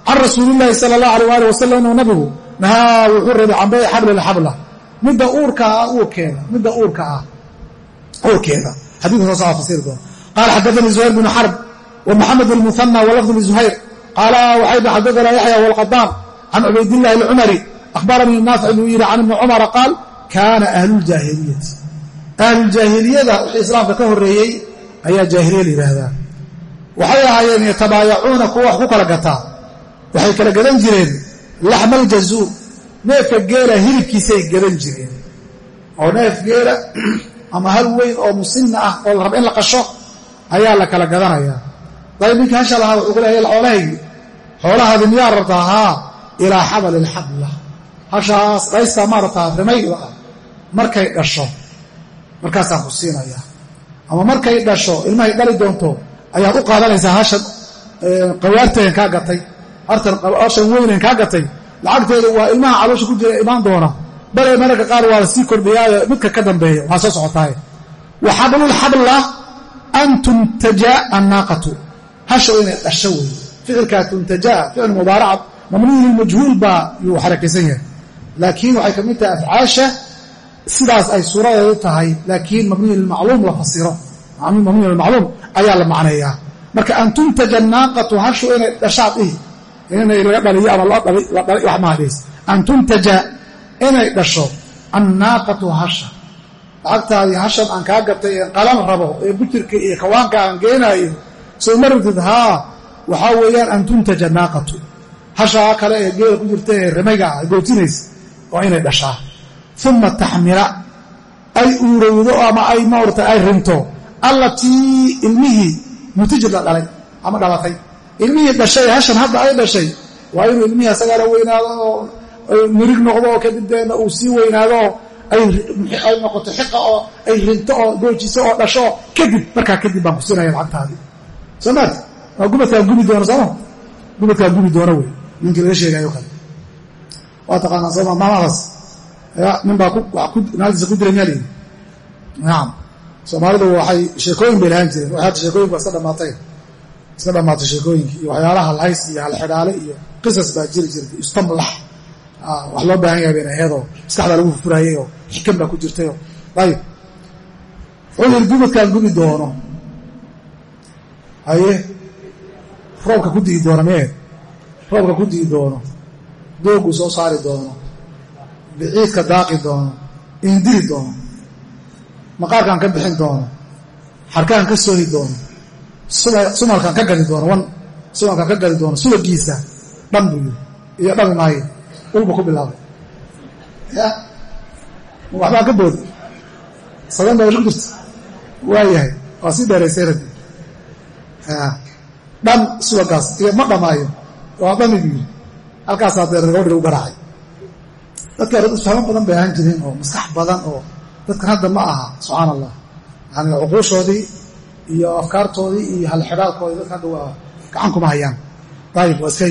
Speaker 1: can rasuulillaahi sala allahu alay ali wasalam inuu nabigu nahaa wuxuu rabay can bayci xabli lxabla midda uurka ah uurkeeda midda uurka ah uurkeeda xadiidka soo socda fasiri doona qaala xadaanii zuhayr bnu xarb wa moxamed almuhana walafdu lizuhayr qaala waxay dhi xadaanaa yaxya walqadaan can cubaydillahi alcumari akhbaranii naafic buu yidhi can ibni cumara qaal kaana ahluuljaahiliyati ahluljaahiliyada wixii islaamka ka horreeyey ayaa jaahiliya la yidhaahdaa. Waxay ahaayeen yatabaayacuuna kuwa wax ku kala gataa waxay kala gadan jireen laxma aljazuur neefka geela hilibkiisay gadan jireen. Oo neef geela (clears throat) ama hal weyn oo musinna ah oo la raba in la qasho ayaa la kala gadanayaa. Dayb ninkii hasha lahaa wuxuu ku leeya xoolahaygii xoolahaadi miyaa rabtaa? Haa ilaa xabali ilxabla hashaas dhaystaa maaragtaa rimayda ah. Markay dhasho markaasaan ku siinayaa ama markay dhasho ilmahay dhali doonto ayaad u qaadanaysaa hashan qawaarteen kaa gatay hashan weynen kaa gatay. Lacagteedu waa ilmaha caloosha ku jira imaan doona. Bale mararka qaar waa sii kordhiyaayo midka ka dambeeya waa soo socotaaye wa xablulxabla an tuntaja annaaqatu. Hasha inay dhasho weeye. Ficilkaa tuntajaa ficil mubaaraca mamnuun baa yuu xarakaysan yahay. Laakiin waxay ka mid tahay afcaasha sidaas ay suuradeedu tahay laakiin mabniy lilmacluum la fasiro. Mabniy lilmacluum ayaa la macneeyaa marka an tuntaja annaaqatu hashu inay dhashaad ihi inay laga dhaliyo ama wax mahadhays an tuntaja inay dhasho annaaqatu hasha lacagtaadii hashan aan kaa gatay ee qalan rabo ee bujirka iyo kawaanka aan geenaayo soo ma rabtid haa waxaa weeyaan an tuntaja naaqatu hashaa kale ee geela ku jirta ee rimayga ah gootinaysa waa inay dhashaa uma taxmila ay uurowdo ama ay maarata ay rinto allatii ilmihii mutijid la dhalay ama dhalatay ilmihii dhashay hashan hadda ay dhashay waa inuu ilmihii asagaala weynaado oo mirig noqdo oo kadib deena uu sii weynaado ay noqoto xiqa oo ay rinto oo goojiso oo dhasho kadib markaa kadib baan ku siinaya lacagtaadii soo maarti waa gubadkaa gubi doona sooma gubadkaa gubi doona wey ninkii laga sheegayo kale nin baa naagtiisa ku dira miyaa nacam soomaalidu waxay sheekooyin bay lahaan jireen. Waxay sheekooyinku iska dhamaatay. Iska dhamaatay sheekooyinkii iyo waxyaalaha halhays iyo halxidhaale iyo qisas baa jiri jirtay istamlax. Wax loo baahan yahay bayna aheedoo maskaxdaa lagu furfurayay oo xikam baa ku jirtayoo ayib wuxuu yidhi gubadkaan gubi doono. Haye roobka ku digi doona mee roobka ku digi doono. Dooguu soo saari doono biciidka daaqi doono indiri doono maqaarkaan ka bixin doono xarkaan ka soohi doono sumalkaan ka gadi doono wan sumalkaan ka gadi doono subagiisa dhan buu yiri iyo dhami maayo ulba ku bilaabay. Ya waxbaa ka boodi sadan baa ku jirta waayahay waa sii dheeraysay radi dhan subagaas iyo ma dhamaayo waa dhamigu yiri halkaasaa dee gabadhi lagu garaacay dadka fahmo badan bay ahaan jireen oo maskax badan oo dadkan hadda ma aha subxaan allah yani cuquushoodii iyo afkaartoodii iyo halxidhaalkoodii dadka hadda waa gacan kuma hayaan. Ayib waa iska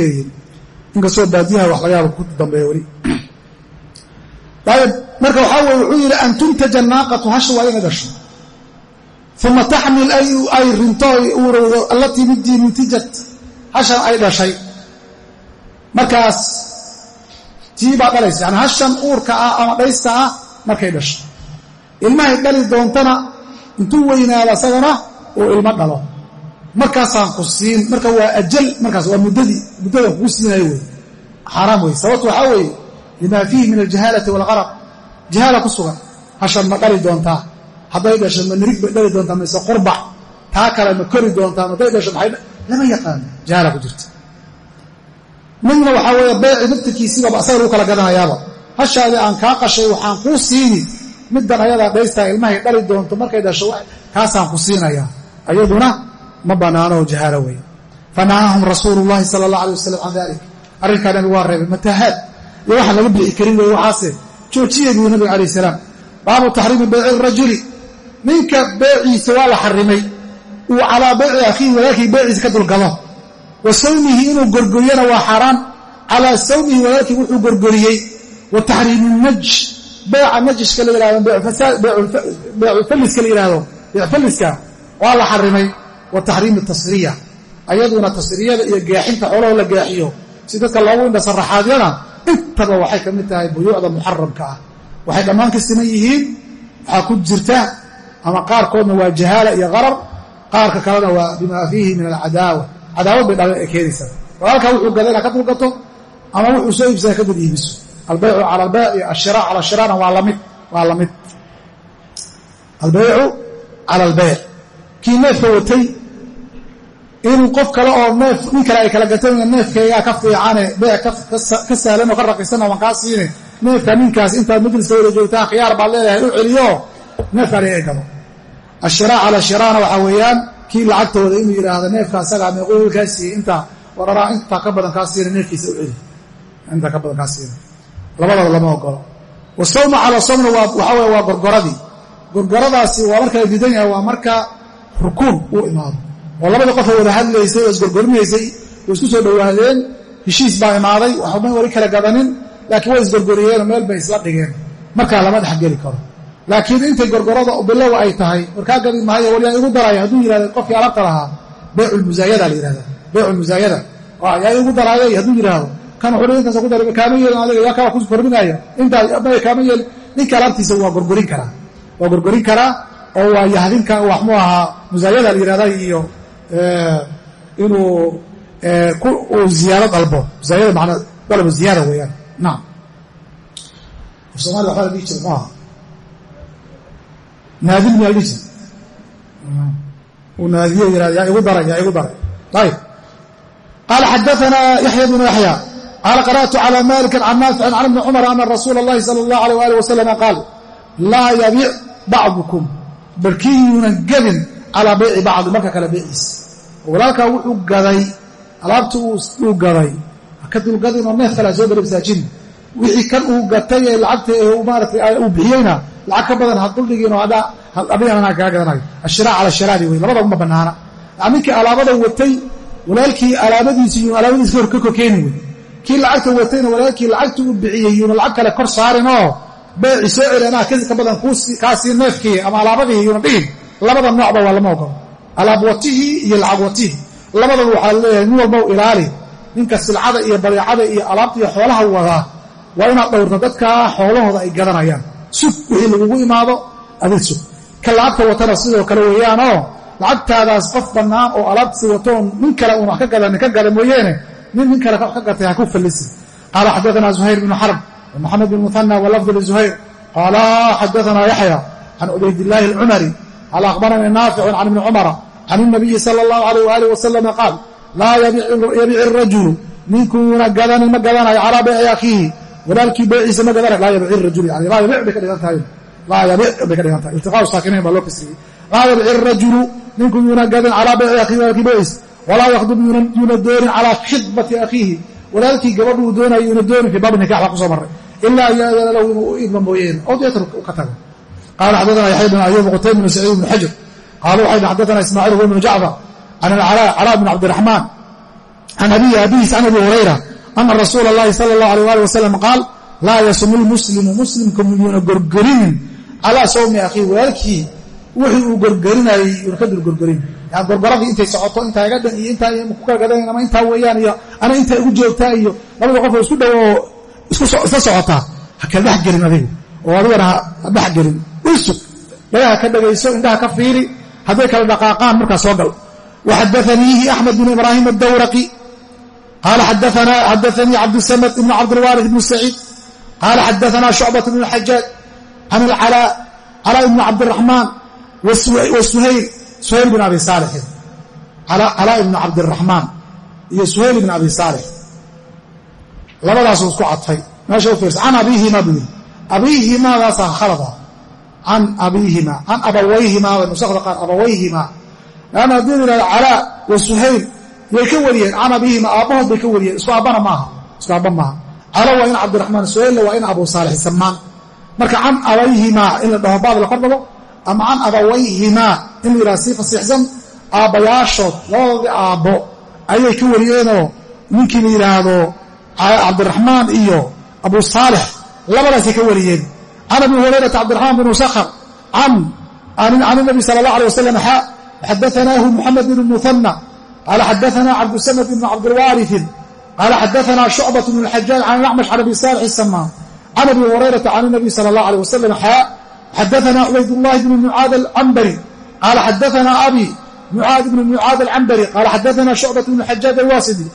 Speaker 1: yaryihin inkastoo baadiyaha wax laga yaaba ku dambeeya weli. Ayib marka waxaa weye wuxuu yidhi an tuntaja naaqatu hasha waa inay dhasho uma taxmil ay rinto ay uurowdo allatii midii muntijat hashan ay dhashay. Markaas tii baa dhalaysa yani hashan uurka ah ama dhaysta ah markay dhasho. Ilmahay dhali doontana intuu weynaado asagana uu ilmo dhalo. Markaasaan ku siin marka waa ajal markaas waa muddadii muddadan kuu siinayo wey xaaraam wey sababtu waxaa weeye limaa fiihi min aljahaalati waalqarab jahaala ku sugan hashan ma dhali doontaa? Hadday dhasho ma nirig bay dhali doontaa mayse qurbac? Taa kale ma kori doontaa? Hadday dhasho maxay lama yaqaano. Jahaala ku jirta midna waxaa weeye beeci naftirkiisiibaba asaga lagu kala gadanayaaba. Hashaadii aan kaa qashay waxaan kuu siini. Middan ayadaa dhaystaa ilmahay dhali doonto markay dhasho kaasaan ku siinayaa ayaduna ma bannaano jahaalo weeye. Fanahaahum rasuulu llahi sala allah alay wasalam can dalik arrinkaa nabigu waa reebay matahaad iyo waxaan laga bixi karin wey waxaase. Joojiyay buu nabiga alayh salaam. Baabu taxriimi beyci rajuli. Ninka beeciisa waa la xarimay uu calaa beyci akhiihi walaalkii beeciisa ka dulgado wa sawmihi inuu gorgoriyana waa xaaraan calaa sawmihi walaalkii wuxuu gorgoriyey. Wa taxriimu naj beeca najishka la yihahdo beecufalliska la yihahdo beecfalliska waa la xarimay. Wa taxriimu tasriya ayaduna tasriyada iyo gaaxinta xoolaho la gaaxiyo. Si dadka loogu indhasaraxaadyana intaba waxay ka mid tahay buyuucda muxaramka ah. Waxay dhammaan ka siman yihiin waxaa ku jirta ama qaarkoodna waa jahaala iyo qarar qaarka kalena waa bimaa fiihi min alcadaawa cadaawad bay keenaysaa. Walaalkaa wuxuu gada inaad ka dulgato ama wuxuu soo iibsada ka dul iibiso. Albeycu cala albeyc iyo ashira cala shiraana waa la mid waa la mid albeycu cala albeyc kii neefka watay inuu qof kale oo neef nin kale ay kala gateen neefkaygaa ka fiicane beyc ka sahlan oo ka raqisan waan kaa siine neefka ninkaas intaad majliska wada joogtaa khiyaar baad leedahay u celiyo neefkaan iga gado ashira cala shiraana waxaa weeyaan kii lacagtooda inuu yidhaahdo neefka asagaa meequu kaa siiyey. Intaa wararaa intaa ka badan kaa siina neefkiisa u intaa ka badan kaa siina labadaba lama ogolo wasawma cala sawmna waxaa wey waa gorgoradii. Gorgoradaasi waa marka la diidan yahay waa marka rukuun uu imaado. Oo labadii qofa wada hadlaysay oo isgorgorinaysay way isku soo dhowaadeen heshiis baa imaaday waxbay wali kala gadanin laakiin way isgorgoriyeenoo meel bay isla dhigeen. Markaa lama dhexgeli karo laakiin intay gorgorada bilowa ay tahay warkaa gadi maayo waliyaa igu daraya hadduu yihahdo qofkii alaabta lahaa beyculmusaayada la yihahda beyculmusaayada yaa igu daraayay hadduu yidhaahdo kan wuxuu ku daray kaama yeelin adiga yaa kaa ku kordhinaya. Intaa kaama yeelin ninka alaabtiisa waa gorgorin karaa. Waa gorgorin karaa oo waa yahdinka wax mu ahaa musaayada la yihahda iyo inuu uu ziyaado dalbo. Musaayada manaa dalbo ziyaada weeyaan. Naam. Af waxbaa la dhihi jira mu aha naadil miyaa la dhihi jira uu naadiyo yihahda yaa igu daray yaa igu daray ayib qaala xadaثana yaxya bnu yaxya qaala qarأtu calى maliki can naaficin can ibni cumar ana rasuula اllahi salى اllah alيh alih waslama qaal laa yabiic bacdukum barkiiyuunan gadin calaa bayci bacdi marka kale beyciisa walaalkaa wuxuu gaday alaabta uu gaday haka dulgadin oo neef kale soo gala masaajin wixii kan uu gatay ee lacagta maarata uu bixiyeyna lacag ka badan ha duldhigin oo adhigan anaa kaga gadanayo. Ashira cala shiraadi wey labada uma banaana ninkii alaabada watay walaalkii alaabadiisi yuu alaabadiisa ka korkeeni wey kii lacagta watayna walaalkii lacagta u bixiyey yuuna lacag kale kor saarin oo beeci soo celi anaa ka badan kaasii neefkii ama alaabadii yuuna dhihin labada noocba waa lama ogolo alaab watihii iyo lacag watihii. Labadaba waxaa leeyahay nin walba ilaali. Ninka silcada iyo badeecada iyo alaabta iyo xoolaha wadaa waa inaad dhowrto dadkaa xoolahooda ay gadanayaan sug wixii lagugu imaado adig sug ka lacagta watana sidoo kale weeyaanoo lacagtaadaas qof bannaan oo alaabtiisa watoon nin kale uun wax ka gadanin ka gada mooyeene nin nin kale ka gatay ha ku fallisin. Qaala xadaanaa zuhayr bnu xarb wmoxamed bn muhana walafd lizuhayr qaala xadaanaa yaxya can cubaydillaahi alcumari qaala akhbaranii naaficun can ibni cumara can inabiyi sala allahu alayh waalih wasalama qaal laa yabici rajulu ninkuuna gadanin ma gadanayo calaa bayci akhiihi walaalkii beeciisa ma gadanayo laa yabici rajulu yani laa yabic bay ka dhigan tahay. Laa yabic bay ka dhigan tahay. Iltiqaau saakinayn baa loo kasriyey laa yabici rajulu ninku yuuna gadan calaa bayci akhiihi walaalkii beeciisa walaa yakdub yuuna doonin calaa khidbati akhiihi. Walaalkii gabadhuu doonayo yuuna doonin fii baabi nikax baa ku soo marray. Ilaa an yaadana lahu inuu u idma mooyeene oo yatruk ka tago. Qaala xadaana yaxya bn ayub qutayb bn saciid bn xajar. Qaalu waxay xadaana ismaaciil huwa bnu jacfar can calaa bn cabdiraxmaan can abiyi abihiis can abi hurayra ana rasuula اllahi sala اllahu alيh ali wasalam qaal laa yasumu lmuslimu muslimka yuuna gorgorinin calaa sawmi akhiihi walaalkii wixii uu gorgorinayey yuuna ka dul gorgorin yani gorgoradii intay socoto intaa iga dhan iyo intaa ku kala gadanayn ama intaa weeyaan iyo ana intaa igu joogtaa iyo labada qof oo isku dhow oo isla socotaa ha kala dhex gelin adigu oo adigana ha dhex gelin usug dhagaha ka dhagayso indhaha ka fiiri hadday kala dhaqaaqaan markaa soo gal waxadaaniihi axmed bn ibraahim adawraqi qaala xadaanii cabdsamad ibn cabdilwaari ibn saciid qaala xadaanaa shucbat bn xajaaj can calaa ibn cabdiraxmaan wasuhayl suhayl bn abi saalixin calaa ibn cabdiraxmaan iyo suhayl ibn abi saalix labadaasuu isku cadfay meesha u fiirsa can abiihima buu yidhi abiihimaadaasaa khalada can abiihima can abawayhima nusakda qaar abawayhima lanna haddii yidhahdo calaa wa suhayl yay ka wariyeen can abiihima bay ka wariyeen. Isku aabbana maaha isku aabba maaha. Cala waa in cabdiraxmaan suhaylna waa in abu saalix samaan marka can abayhimaa in la dhaho baad la kordhabo ama can abawayhimaa in la yidhaha sii fasiixsan aabbayaashood labadoodii aabbo ayay ka wariyeenoo ninkii la yidhaahdo cabdiraxmaan iyo abu saalix labadaasay ka wariyeen. Can abi hurayrata cabdiraxmaan bn sakhr can nabi sala allah alay wasalam xa xadaanaahu muxamed bn muhana qaala xadaana cabdusamad bn cabdilwaariin qaala xadaana shucbat bn xajaaj can acmash can abi saalix isamaan can abi hurayrata can nabiy sala allah alay wasalam xaa xadaana cubaydullahi bn mucaad alcambari qaala xadaana abi mucaad bn mucaad alcambari qaala xadaana shucbat bn xajaaj alwaasidi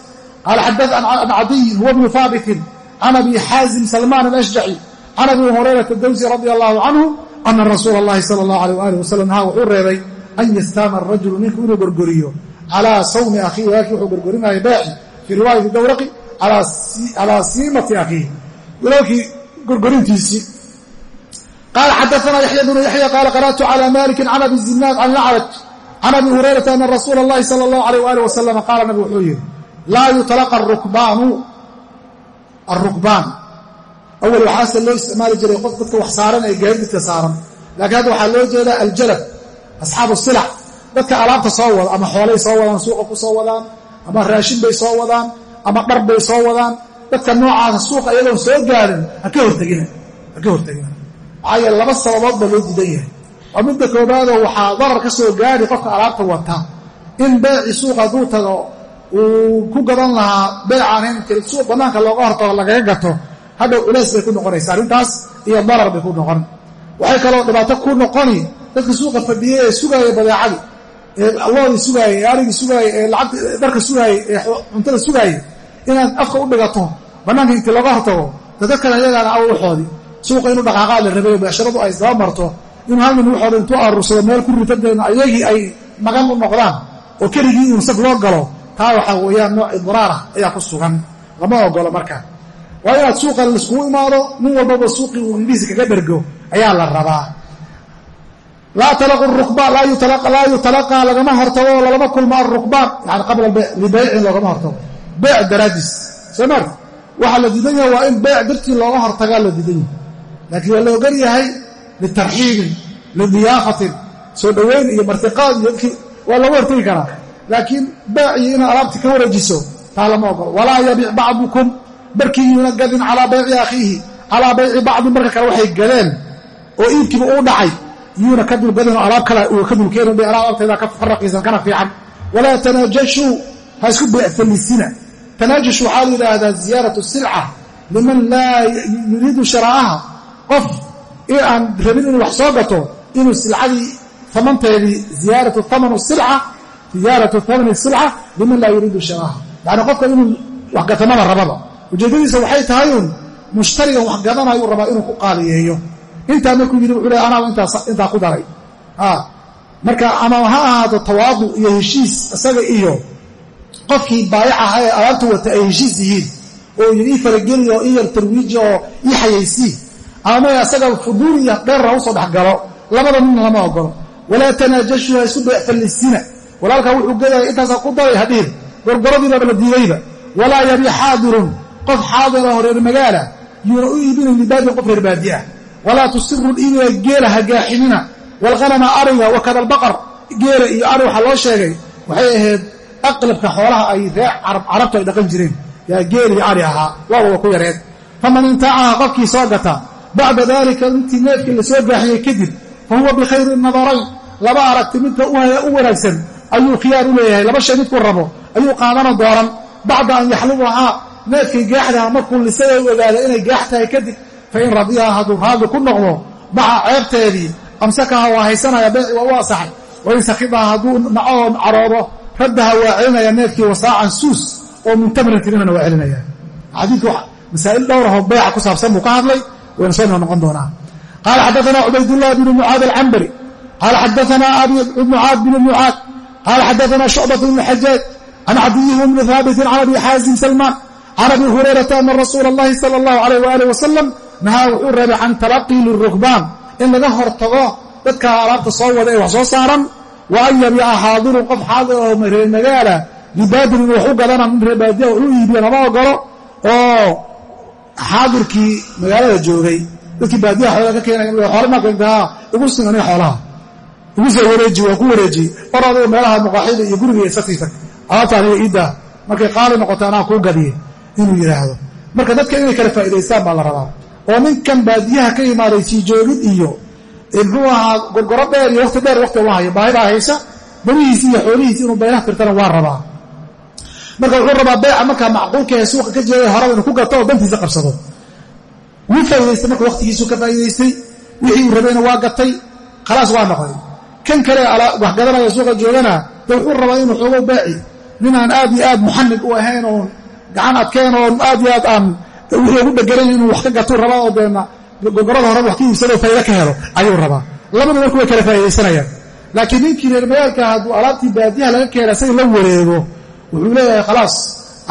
Speaker 1: qaala xadaana cadiyin huwa bnu haabitin can abi xaazim salmaan alashjaci can abi hurayrata dawsi radia allahu canhu ana rasuula اllahi sala اllahu alيh ali wasalam ha wuxuu reebay an yastaama arajulu ninku inuu gorgoriyo calaa sawmi akhiihi walaalkii wuxuu gorgorinaya baaci fii riwaayati dawraqi calaa siimati akhiihi walaalkii gorgorintiisii qaala xadaana yaxya bnu yaxya qaala qara'tu cala maliki can abi zinaad can lacraj can abi hurayrata ana rasuula اllahi sala اllahu alيh ali wasalam qaala nabi wuxuu yihi laa yutlaqa rukbaanu arukbaan awal waxaase loo isticmaali jiray qof dadka wax saaran ee gaadidka saaran laakiin hadda waxaa loo jeedaa aljalab asxaabu silac dadka alaabta soo wada ama xoolay soo wadaan suuqa ku soo wadaan ama raashin bay soo wadaan ama dhar bay soo wadaan dadka noocaasa suuqa iyadoon soo gaarin ha ka hortegina maxaa yeele laba sababood baa loo diidan yahay. Waa midda koobaadoo waxaa darar ka soo gaari qofka alaabta wata. In beeci suuqa hadduu tago uu ku gadan lahaa beecaan in suuq bannaanka looga hortago lagaga gato hadhow culays bay ku noqonaysa arrintaas iyo darar bay ku noqon. Waxay kaloo dhibaato ku noqoni dadka suuqa fadhiyey ee sugaaya badeecadii ee loodii sugaayey ee arigii sugaayey ee lacagta dharka sugaayey ee cuntada sugaayey inaad afka u dhigato bannaanka intii looga hortago de dadkan ayagaana aw waxoodii suuqa inuu dhaqaaqaa la rabay becsharadu ay isdaba marto inuu halnin waxooda intuu aruursado meel ku ritadeena ayagii ay magan u noqdaan oo keligii inuu sag loo galo taa waxaa weeyaan nooc idraarah ayaa ku sugan. Lama ogolo markaa waa inaad suuqa laiskugu imaado nin walbaba suuqii uu indhihiisa kaga dhergo ayaa la rabaa laa yutalaqaa lagama hortago lalama kulmo arukbaan yani qabla libeycin loogama hortago. Beyc daraadiis soo marka waxaa la diidan yahay waa in beyc dartii looga hortagaa la diidan yahay. Laakiin waa la ogan yahay litarxiibin lidiyaafatin soo dhoweyn iyo martiqaad iyo waa looga hortagi karaa. Laakiin baaciyo inaad alaabti ka wareejiso taa lama ogolo walaa yabic bacdukum barkii yuuna gadin calaa bayci akhiihi. Calaa bayci bacdin oo iibkiiba uu dhacay yuuna ka dulgadin oo alaab kale uu ka dulkeenin bay alaab agtayda ka faraqiisan kana fiican. Walaa tanaajashuu ha isku beecfallisina tanaajashu waxaa la yidhaahdaa ziyaaratu silca liman laa yuriidu sharaaha. Qof in aan rabin inuu wax soo gato inuu silcadii amanteedii ziyaaratu aman silca ziyaaratu thamani silca liman laa yuriidu sharaaha. Yacni qofka inuu wax gatamada rababa. Ujeeddadiisa waxay tahay uun mushtarigan wax gadanayu rabaa inuu ku qaaliyeeyo intaa markuu yidhi wuxuu le anaaba intaa ku daray. Marka ama ha ahaato tawaadu iyo heshiis isaga iyo qofkii baayac aha ee alaabta wata ay heshiis yihiin oo yidhi ii farageli oo ii yar tarwiiji oo ii xayaysii ama isaga fuduul iyo dheerra u soo dhexgalo labada midna lama ogolo walaa tanaajashu ha isu beecfallisina walaalkaa wuxuu gadaya intaasaa ku daray hadhiir gorgoradiibaba la diidayba. Walaa yabi xaadirun qof xaadira oo reer magaala yuuna u iibinin libaadin qof reer baadi ah walaa tusiru ibila geela hagaaxinina walqanama ariga wakada albaqar geela iyo ari waxaa loo sheegay waxay ahayd aqlabka xoolaha ay ree carabtu ay dhaqan jireen. Yaa geel iyo ari ahaa waawaba ku yareed. Faman intaacaha qofkii soo gata bacda daalika intii neefkii la soo gaaxiyey kadib fa huwa bikhayri nadarayn laba aragti midka u wanaagsan ayuu khiyaar u leeyahay laba shay midkuu rabo ayuu qaadana dooran. Bacda an yaxlubahaa neefkii gaaxdaha markuu lisay u ogaada inay gaax tahay kadib fain radiyaha hadduu raadli ku noqdo baxa ceebteedii amsakaha waa haysanaya beeci waa u asaxay wain sakidaha hadduu naco oo caroodo raddaha waa celinaya neefkii wasaacan suus oo min tamrin tirinana waa celinaya xadiidku masaa'il dhowrahoo beeca ku saabsan buu ka hadlay wayna soo noqon doonaa qaala xadaana cubaydullah bnu mucaad alcambari qaala xadaana abi mucaad bnu mucaad qaala xadaana shucbat bnu xajaaj can cabdiyihi bni haabitin can abi xaazim salmaan can abi hurayrata ana rasuula اllahi sala اllahu alayh waalih wasalam nahaa wuxuu reebay can talaqii lirukbaan in laga hortago dadka alaabta soo wada ee wax soo saaran. Wa an yabiica xaadirun qof xaadir oo reer magaala libaadin in wax u gadana min reebaadiya wax u iibiya lama ogolo oo xaadirkii magaalada joogay. Dadkii baadiyaha xoolaha ka keenay xoole maa aniga xoolaha. Igu soo wareeji waan ku wareejiyey or meelaha muqaaxida iyo guriga isa sii tag. Alaabta aniga iiddaa markay qaali noqota anaa gadiye inuu yidhaahdo. Marka dadka inay kala faa'idaystaan baa la rabaa oo ninkan baadiyaha ka imaaday sii joogid iyo muxuu ahaa gorgoro dheer iyo wakti dheer wakti uma hayo haysa berihiisi iyo xoolihiisi inuu baynaha tirtana waa rabaa. Marka wuxuu rabaa beeca markaa macquulkahe suuqa ka jeeday horaba inuu ku gato oo dantiisa qabsado. Wuu faa'idaystay marka waktigiisuu ka faa'idaystay wixii uu rabayna waa gatay khalaas waa noqday. Kan kale wax gadanaya suuqa joogana de wuxuu rabaa inuu xoogow beeci. Ninaan aad iyo aad muxanig u ahayn oon gacan adkeen oon aad iyo aad aan wixii ugu dheganayn inuu wax ka gatuu rabaa oo deena gorgorada horeba wax ka iibsado faa'ido ka helo ayuu rabaa. Labadu marku way kala faa'iidaysanayaan. Laakiin ninkii reer magaalka hadduu alaabtii baadiyaha laga keena isaga la wareego wuxuu leeyahay khalaas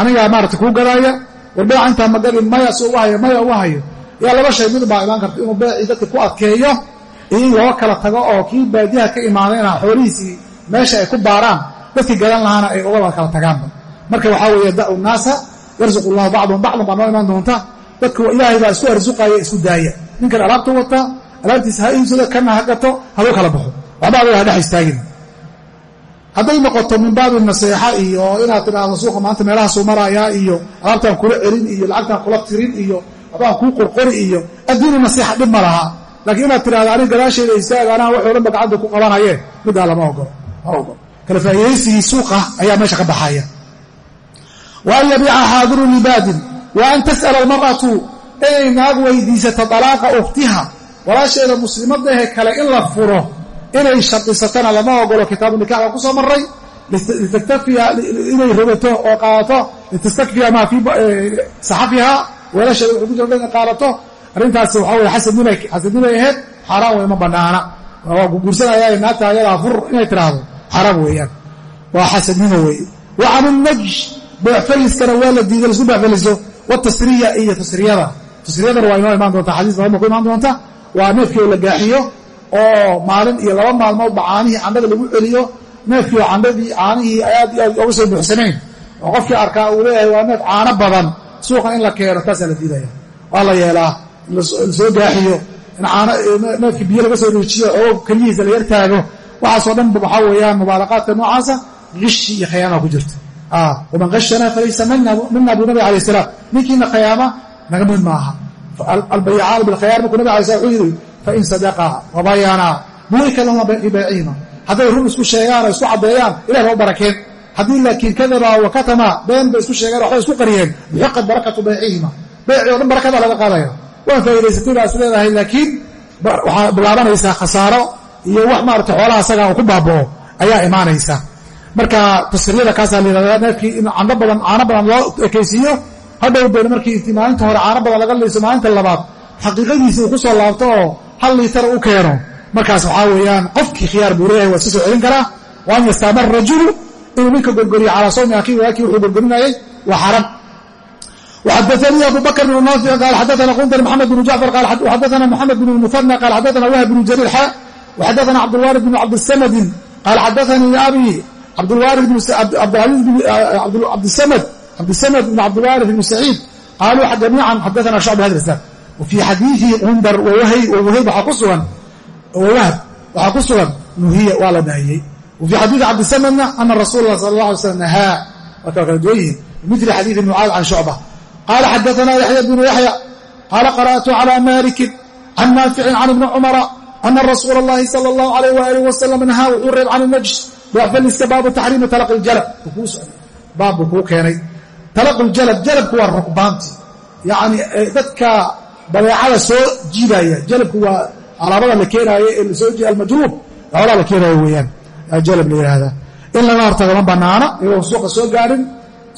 Speaker 1: anigaa maarata kuu gadaaya war beeca intaa ma maya si uga hayo maya uga hayo. Yaa laba shay mid baa imaan karta inuu beecii dadka ku adkeeyo iyo in loo kala tago oo kii baadiyaha ka imaadayna xoolihiisii meesha ay ku baaraan dadkii gadan lahaana ay ugaba kala tagaanba marka waxaa weeye da'u naasa yarzuqu llahu bacdahum bacdan baa noo imaan doonta. Dadku ilaahay baa isku arsuqaya isku daaya. Ninkan alaabta wata alaabtiisa ha iibsado kana ha gato haluu kala baxo. Waxba adiga ha dhex istaagin hadday noqoto min baabi naseexa iyo inaad tidhaahdo suuqa maanta meelahaasuu marayaa iyo alaabtaan kula celin iyo lacagtaan kula tirin iyo waxbaan kuu qorqori iyo addiinu nasiixa dhib ma laha. Laakiin inaad tidhahdo aniga gadaasheeda istaaga anaa waxoo dhanba gacanta ku qabanayeen middaa lama ogolo ma ogolo kala faa'iidaysigii suuqa ayaa meesha ka baxaya wa an yabiica xaadiru libaadin wa an tas'ala almar'atu inay naag weydiisato dalaaqa ukhtiha walaasheeda muslimadahe kale in la furo inay shardisatana lama ogolo kitaabu nikax baan ku soo maray inay rogato oo qaadato litastakfiya maa fii saxafiha weelasheeda wuxuu ku jira inay qaadato arrintaasi waxaa weye xasadnimay ahayd xaaraan wey ma banaana waa guguursanaya naagta ayadaa fur inay tiraahdo xaaraan weeyaan waa xasadnimo beecfaliskana waa la diiday la isku beecfaliso watasriya iyo tasriyada tasriyadana waa inoo imaan doontaa. Xadiis ba ku imaan doonta. Waa neefkii oo la gaaxiyo oo maalin iyo laba maalmoodba caanihii candhada lagu celiyo. Neefkii oo candhadii caanihii aad iyo aad oga soo buuxsanayn. Oo qofkii arkaa uu leeyahay waa neef caano badan. Suuqa in la keeno taasaa la diidaya. Waa la yeelaa la soo gaaxiyo in neefkii biyo laga soo ruujiyo oo keliyihiisa la yartaago waxaasoo dhan waxaa weeyaan mubaalaqaadka noocaasa gishi iyo khayaama ku jirta waman gashanaa falaysa mina buu nabi alayh salaam. Ninkiina khayaama naga mid maaha. Albayacaanu bilkhayaar markuu nabi alay slam wuxuu yidhi fain sadaqaa wabayanaa buurika lahuma fii baycihima hadday run isku sheegaan oo isku caddeeyaan ilah ba u barakeen haddii laakiin kadaba wa katama been bay isku sheegeen waxbay isku qariyeen. Muxiqat barakatu baycihima baycii o dhan barakada laga qaadaya waan faa'idaysatay baa is leedahay laakiin waxaa bilaabanaysaa khasaaro iyo wax maarata xoolaha asaga ku baaba'o ayaa imaanaysa marka tasriyada kaasaa layihahdaa neefkii in cano badan caano badan loo ekaysiiyo hadhow doona markii maalinta hore caano badan laga liiso maalinta labaad xaqiiqadiisa uu ku soo laabto oo hal liitar u keeno markaas waxaa weeyaan qofkii khiyaar buu leeyahay waa si soo celin karaa wa an yastaamar rajulu inuu ninka gorgoriyo calaa sawmi akii waakii wuxuu gorgorinayay waa xaram وxadثnي abu bkr بن ناaفع qال xadثna qndr محamed بن جعفر xadثna محamed بن المثنى qال xadثna وhب بن جرير xا وxadثna cبدالوارث بن cبدالسمد qال xadثnي أbي cبدالسمد بن cبدالوارث بن سعيid qالوا جميعا xadثna شعب hda الإسلام وفي xadيiثi qndr وwhayb waxaa ku sugan whb waxaa ku sugan nuhiya waa la nahiyey وفي xadيiثi cبدالسمدna أna رasuل الlah صلى الله عليه وسلم نhاa waa kala duwan yihin بmثل xadيiثi معاad عن شعبة qال xadثna yaحyى بن yaحyى qال قرأت عlى mالك عن ناaفع عن بن cمر أنa رasuul الlahi slى الlه عليه وaلiه وsلم نhاa wuxuu reeb can النجس booxdaliska baabu taxriimi talaqi ljalab kuu baabbu kuu keenay talaqu ljalab jalabku waa rukbaanti yacni dadka badeecada soo jiidaya jalabku waa alaabada la keenaayo ee la soo jiida almajruub xoolaha la keenaayo weeyaan jalab la yidhaahdaa in laga hortago ma banaana iloon suuqa soo gaadhin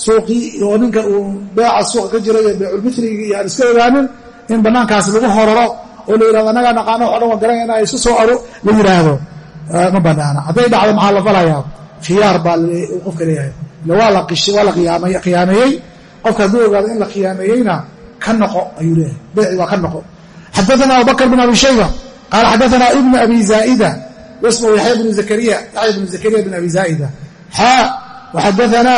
Speaker 1: suuqii oo ninka uu beeca suuqa ka jira iyo beeculmithrigi iyo aan iska ogaanin in bannaankaas lagu horaro oo la yidhahdo annagaa naqaano waxo dhan waan garanaynaa isu soo aro la yidhaahdo Eh, ma banaana hadday dhacdo maxaa la falayaa? Khiyaar baa qofka leeyahay. Waa la qiyaameeyey qofka hadduu ogaado in la qiyaameeyeyna ka noqo ayuu leeyahay. Beyci waa ka noqo. Xadaana abubakr bn abi shayba. Qaala xadaana ibn abi zaaida. Wasmahu yaya bnu zakariya yaxya bnu zakariya bn abi zaaida. Xa waxadaana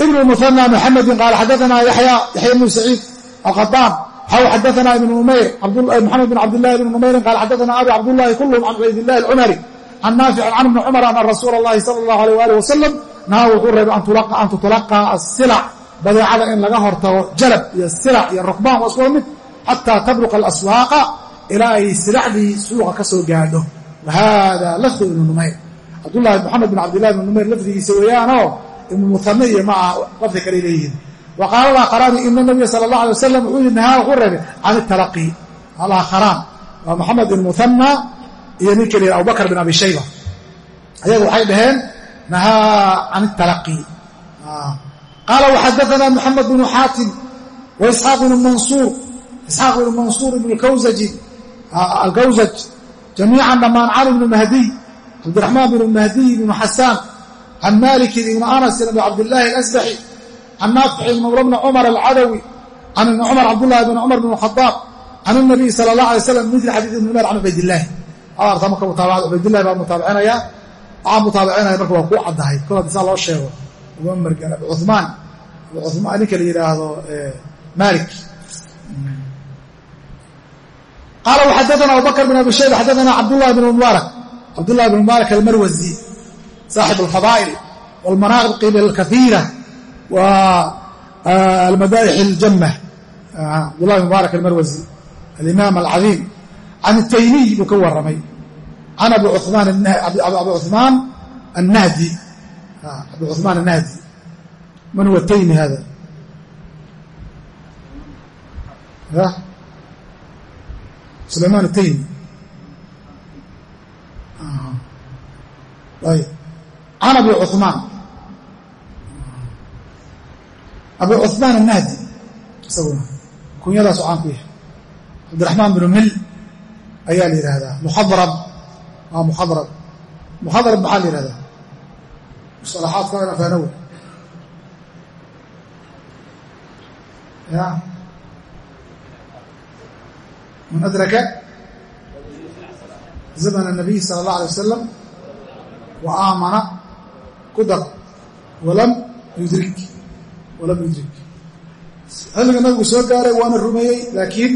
Speaker 1: ibnu muhana muxamedin qaala xadaana yaya yaxya bnu saciid alqadaan xadana ibn umayr maxamed bin cabdilahi ibn numayrin qaal xadana abi cabdulahi kulhum can cubaydillahi alcumari can naaficin can ibni cumar ana rasuula allahi sala allahu aleyh waalih wasalam nahaa wuxuu reebay an tutulaqaa asilac badeecada in laga hortago jalab iyo silac iyo rukbaan waa isula mid xataa tabruqa alaswaaqa ilaa ay silacdii suuqa ka soo gaadho wahada lafdu ibnu numayr cabdulahi maxamed bin cabdillahi ibn numayr lafdigiisa weeyaanoo ibnu muhane iyo ma ah lafdi kale leeyihiin wa qaala alaakharaani ina nabiya sala allah alay wasalam wuxuu yidhi nahaa wuxuu reebay can italaqi alaakharaan waa moxamed bin muhana iyo ninka la yidhi abubakr bin abi shayba ayagu waxay dhaheen nahaa can italaqi qaala waxadaثana moxamed bnu xaatim wa isxaaq bnu mansuur isxaaq bnu mansuur ibn alkawsaj jamiican dhammaan can ibnu mahdiy cabdiraxmaan bn mahdiy bnu xasaan can malikin ibni anasin abi cabdillaahi alasbaxi can naafici mawla bni cumar alcadawi can ibni cumar cabdullahi bn cumar bn khadaab can inabiy sala allah alay slam mil xadiid ibn umar can cubaydilaahi aarta marka mutaabacada cubaydillah baa mutaabicinaya waxaa mutaabicinaya marka waa kuu caddahay kol haddi saa loo sheego cumaan cumaan ninka la yidhaahdo malik qaala waxadana abubakr bn abi shayba xadana cabdulahi bn mubaarak cabdullahi bn mubaarak almarwazi saaxib alfadaa'il walmanaaqib kaiira wa almadaaix aljamma cabdullahi bn mubaarak almarwazi alimaam alcadiim can الtaymiy buu ka waramay can abi cumaan annahdi. Abi cumaan annahdi. Man huwa taymi hada sulaymaan ataymi ayb can abi cumaan abi cumaan annahdi isaguna kunyadaasu caan ku yahay cabdiraxmaan binu mil ayaa la yidhaahdaa mukhadrab waa mukhadrab mukhadrab maxaa la yihahdaa musalaxaadka ina faanowe ya man adraka zamn الnabiy salى اllah alay wasalam wa aamana ku dar walam yudrik walam yudrik nabigu soo gaaray waana rumeeyey laakiin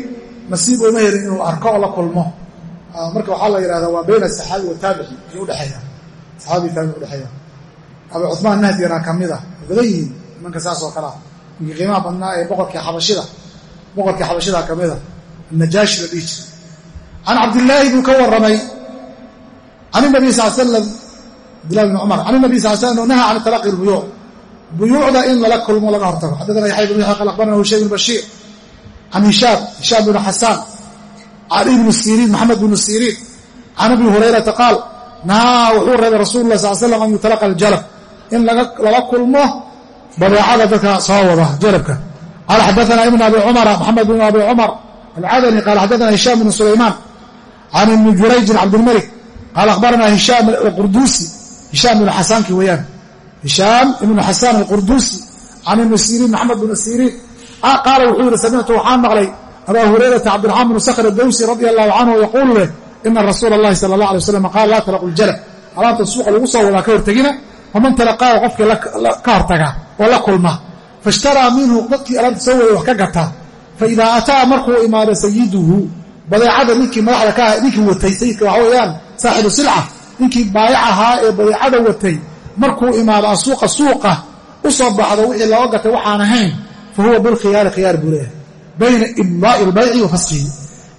Speaker 1: nasiib ooma helin inuu arko oo la kulmo. Marka waxaa la yidhahdaa waa bayna asaxaabi wataabici ayuu udhexeeya saxaabi taabici udhexeeya abu cumaan nahdiyana ka mid a badan yihiin nimanka saas oo kalea ninkii qiimaha badnaa ee boqorkii xabashida boqorkii xabashida ka mida annajaashi la dhihi jira can cabdillaahi buu ka warramay can nabiy sal slam cabdillahi bn cumar can nabiy sal slam naha can talaqi lbuyuuc buyuucda in lala kulmo laga hortago. Xaddaana yaxya bn yaxya qal akhbarana hushaym bn bashiir can hishaam hishaam bn xasaan cali bnu siriin maxamed bnu siriin can abi hurayrata qaal nahaa wuxuu reebay rasuulu lah sal slam an yutalaqa aljalab. In lala kulmo badeecada dadka soo wada jalabka. Qaala xadaana ibn abi cumara maxamed bn abi cumar alcadani qaala xadaana hishaam bn sulaymaan can ibni jurayjin cabdilmalik qaala akhbarana hishaam alqurduusi hishaam ibnu xasaankii weeyaan hishaam ibnu xasaan alqurduusi can ibni siriin maxamed bn siriin qaala wuxuu yihi samictu waxaan maqlay abaa hurayrata cabdiraxmaan bnu sakhr adawsi radia allahu canhu yaquulu leh ina rasuula allahi sala allah alay waslam qaala laa talaqu ljalab alaabta suuqa lagu soo wadaa ka hortegina waman talaqaahu qofkii ka hortaga oo la kulma. Faishtaraa minhu dadkii alaabta soo waday wax ka gataa faidaa ataa markuu imaado sayiduhu badeecada ninkii madaxda ka ninkii watay sayidka waxa weeyaan saaxibu silca ninkii baayac ahaa ee badeecada watay markuu imaado asuuqa suuqa u soo baxdo wixii looga gatay waxaan ahayn fa huwa bilkhiyaari khiyaar buu leeyahay. Bayna imdaa'i lbayci wa fasqihi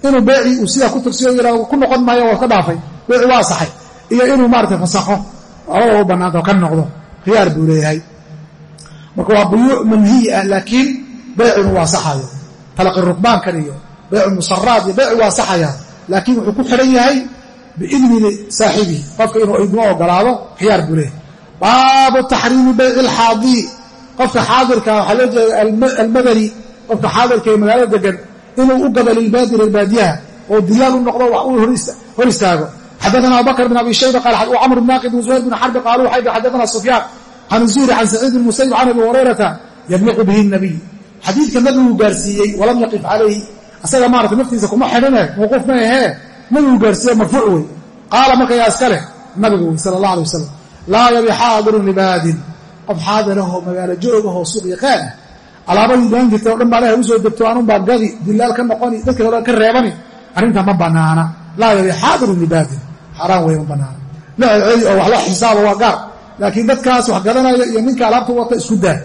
Speaker 1: inuu beecii uu sidaa ku tagsiyo yara ku noqon maayo waa ka dhaafay beeci waa asaxay iyo inuu maarata fasakho labadaba u bannaanta oo ka noqdo khiyaar buu leeyahay. Marka waa buyuuc manhiyi ah laakiin beecinu waa saxayo. Talaqi rukbaankan iyo beycu musaraad iyo beeci waa saxaya. Laakiin wuxuu ku xidhan yahay biidni saaxibihi qofka inuu idmo ogolaado khiyaar buu leeyahay baabu taxriimi bayci alxaadiri qofka xaadirka waxaa loo jeeda almadani qofka xaadirka ee magaalada degan inuu u gado lilbaadiri albaadiyaha oo dilaal u noqdo wax uu hor istaago xadaana abubakr bn abi shayba qaal camr naaqid bn zuhayr bn xarbi qaaluu waxay dhi xadaana sufyaan can zuhri can saciid bn musayib can abi hurayrata yabliqu bihi nabiy xadiidka nabiguu gaarsiiyey walam yaqif calayhi asaga maarata naftiisa kuma xidhine mawquuf ma ahee nabiguu gaarsiiye marfuuc wey qaala marka yaa iska nabigu laa yabi xaadirun libaadin. Qof xaadirahoo magaalo joogahoo suuq yaqaan ah alaabadii daan jirta o dhan baa ilahay u soo degto anunbaa gadi dilaal ka noqoni dadka hore ka reebani. Arrintaa ma banaana. Laa yabi xaadirun libaadin. Xaaraan wey banaana. La oo wax la xisaaba waa gaar. Laakiin dadkaas wax gadanaya iyo ninka alaabta wata isku daa.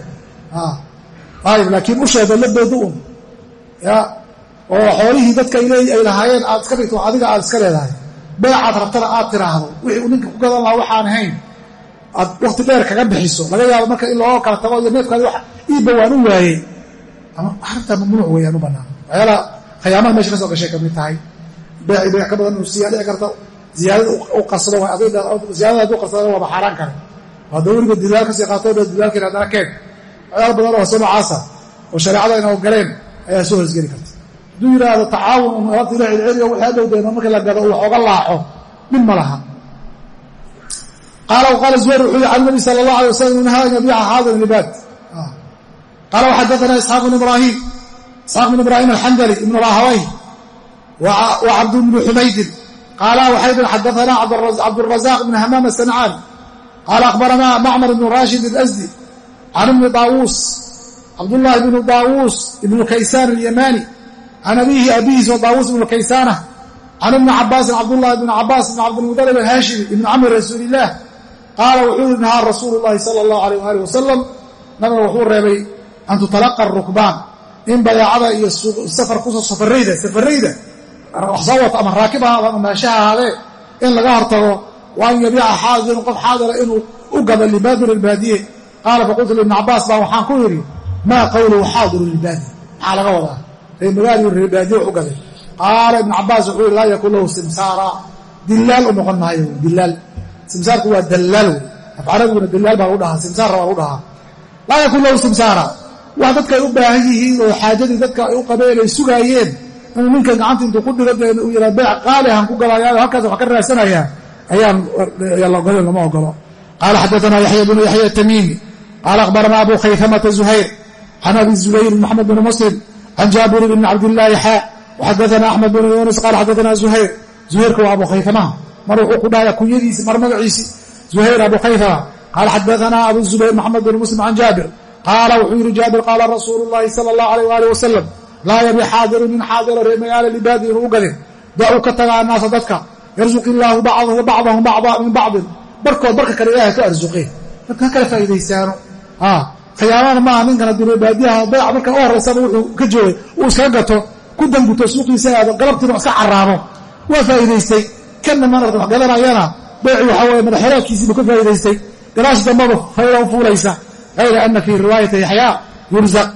Speaker 1: Ayib laakiin usheeda la boodo un. Ya. Oo xoolihii dadka ay lahaayeen aad iska dhigto adiga aad iska leedahay. Beecaad rabtana aad tiraahdo. Wixii uu ninka ku gadan lahaa waxaan ahayn aad wakti dheer kaga bixiso laga yaabo marka in looga kala tago iyo neefkaadi wa iibba waan u waayey ama arrintaa mamnuuc weeyaan u bannaan waxyaalaha khayaamaha meesha ka soo gashay ka mid tahay beeci beec ka badan inuu siiyaa dhici karta ziyaadada u qarsado ziyaadada hadduu qarsadana waaba xaaraan kale hadda weliba dilaal ka sii qaato da dilaalkeen haddana keen waxyaala badan oo soo noocaasa oo shareecada ina ogoleen ayaa soo hoosgeli karta hadduu yidhaahdo tacaawun un alaabta ilah celceliyo wixii adhowdeena markii la gado uu wax oga laaco min ma laha qaala qaala zuhayr wuxuu yihi can nabi sala allah alay wasalam nahaa an yabiica xaadirin libaad qaala waxadaana isxaaq bn ibraahim. Isxaaq bn ibraahim alxandali ibn rahawayh wa cabd bnu xumaydin qaala waxay dhin xadaanaa cabdurazaq bn hamaam asancaani qaala akhbaranaa macmar ibnu rashid alasdi can ibni daawuus cabdullaahi bnu daawuus ibnu kaysaan alyamaani can abiihi abihiis wa daawuus ibnu kaysaana can ibni cabaasin cabdullahi bn cabaas bn cabdilmudalib alhaashimi ibni camri rasuulillaah qaala wuxuu yihi nahaa rasuulu llahi sala allahu alayh waali wasalam nabiga wuxuu reebay an tutalaqa rukbaan in bayaacada iyo safar ku soo safarayda safarayda wax soo wata ama raakib ahaada ama maashaha ahaadee in laga hortago wa yabiica xaadirun qof xaadira inuu u gado libaadir albaadiye qaala faqultu libni cabaas baa waxaan ku yidhi maa qawluhu xaadiru libaadi maxaa laga wadaa? Ree magaaliyu ree baadiye wax u gaday. Qaala ibnu cabaas wuxuu yihi laa yakun lahu simsaara. Dilaal u noqon maayo dilaal simsaarku waa dallaal wey afcarabiguna dilaal baa lagu dhahaa simsaarra baa lagu dhahaa. Laa yakun lahu simsaara. Wax dadka ay u baahan yihiin oo xaajadii dadka ay u qabeen ay sugaayeen inuu ninkan gacanta intuu ku dhigo dee uu yidhaa beec qaali ahan ku galayaa halkaas wax ka raadsanayaa ayaan la ogolin lama ogolo qaala xadaanaa yaxya bnu yaxya tamiimi qaala akhbaranaa abu khaytamata zuhayr. Can abi zubayr maxamed bni muslim. Can jaabir bni cabdillaahi xaa. Waxadaanaa axmed bnu yuunus. Qaala xadaanaa zuhayr. Zuhayrka waa abu khaytamaha mar wuxuu ku dhahay kunyadiisi mar magaciisi. Zuhayr abu khaytama qaala xadaanaa abu zubayr maxamed bni muslim can jaabir qaala wuxuu yidhi jaabir qaala rasuulu llahi sala allahu alayh waalih wasalam laa yabi xaadiru min xaadiro ree magaala libaadi inuu u gadin. Dacuu ka taga annaasa dadka. Yarzuq illaahu bacdahu bacdahum min bacdin. Barkood barka kale ilahay ka arsuqe dadka ha kala faa'iidaysaano. Khiyaamana maaha ninkan haddii baadiyaha. Bayc marka u horraysaba wuxuu ka joogay uu iskaga gato ku danguto suuqiisa aado galabtiina iska caraabo waa faa'iidaystay kanna man wax garanayana beeci waxaa weye madaxiraadkiisiibu ka faa'idaystay gadaash dambaba fayda u fuulaysa. Hayra ana fii riwaayati yaxyaa yurzaq.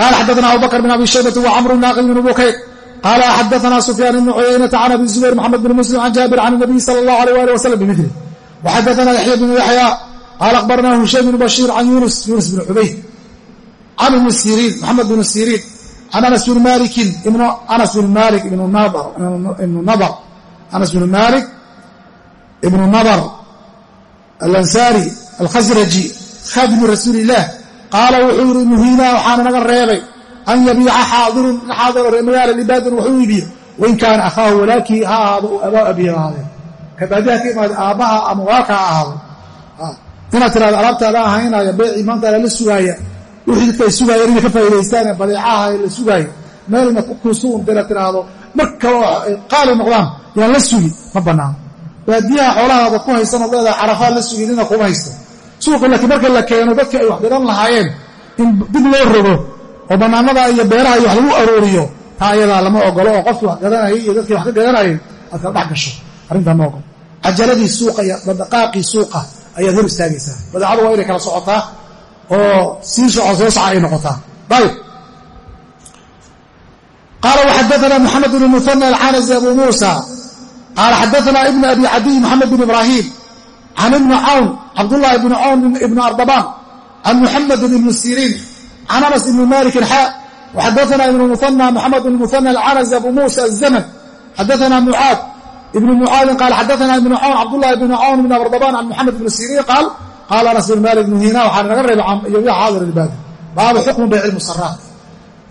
Speaker 1: Qala xadaana abubakr bn abi shaybati wacamr bn aqil bn bukayr. Qala xadaana sufyaan bn cuyaynata can abi zubayr mxamed bn muslim can jaabir can nabiy sala allah alيh ali waslm bimili waxadaana yaxya bn yaxya qaala akhbarna hushaym bn bashiir can yunus yunus bn cubayd can ibn siriin maxamed bn siriin can anas bn malikin anas bn malik ibnu nadr anas bn malik ibnu nadr alansaari alkhasraji khadimi rasuuli illah qaala wuxuu yidhi nuhiinaa waxaana naga reebay an yabiica xaadirun in xaadiro ree magaala libaadin wuxuu iibiyo wain kaana akhaahu walaakii ha ahaado abaa abihi ha ahaadeen ka baadiyaha ka imaada aabbaha ama walaalka ha ahaado inaad tirahdo alaabtaada ahaynaya sugaaya wixii dadka ay sugaayeen inay ka faa'iidaystaane badeecaha la sugaayo meelna kusuun dee la tiraahdo. Mar qaali noqdaan yaan la sugi ma bannaano baadiyaha xoolahaada ku haysanoo leedaha carafaad la sugi nina kuma haysto. Suuqa laakiin marka la keeno dadka ay wax gadan lahaayeen in dib loo rogo oo bannaanada iyo beeraha iyo wax lagu arooriyo taa ayadaa lama ogolo oo qofkii wax gadanayay iyo dadkii wax ka gadanayay aad kala dhex gasho. Arrintaa ma ogolo cajaladii suuqa iyo dhaqaaqii suuqa ayaad hor istaagaysaa. Badeecadu waa inay kala socotaa oo sii soco soo saca ay noqotaa. Ayb qaala waxadaana moxamed bn muhana alcanazi abu muusa. Qaala xadaana ibn abi cadiy moxamed bn ibraahim can ibni cawn cabdullaahi bni cawn ibni ardabaan can muxamedin ibni siriin can anas ibni malikin xaa waxadaana ibn muhana moxamed bn muhana alcanazi abu muusa azamn xadaana mucaad ibn mucaadin qaal xadaana ibn cawn cabdullahi bni cawn ibn ardabaan can moxamed ibni siriin qaal qaala anas bn malik nuhiina waxaa naga reebay xaadir ilbaadi baabu xukmu bayci musaraat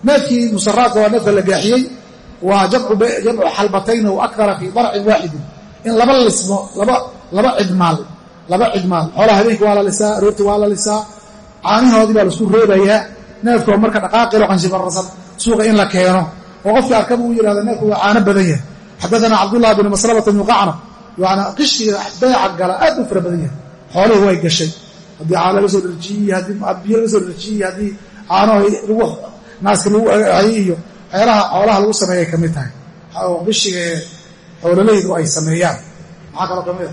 Speaker 1: neefkii musaraadka waa neefka la gaaxiyey waa jamcu xalbatayn w akara fii darcin waaxidin in laba lismo laba cidmaal laba cidmaal xoolaha habeenki waa la lisaa aroorti waa la lisaa caanihoodii baa la isku reebayaa neefkoo marka dhaqaaqilo qanshibararsan suuqa in la keeno oo qofkii arkaba uu yidhahda neefku waa caano badan yahay xadaana cabdullah bn maslamata bnu qacna yana qishiga beeca gala aad u fara badan yahay xoolihii way gashay haddii caano laga soo dharjiyey haddii biyo laga soo dharjiyey haddii caanaho lagu naaska lagu hayay iyo waxyaalaha xoolaha lagu sameeyay ka mid tahay bishiga ee xoololaydu ay sameeyaan maxaa kaloo ka mid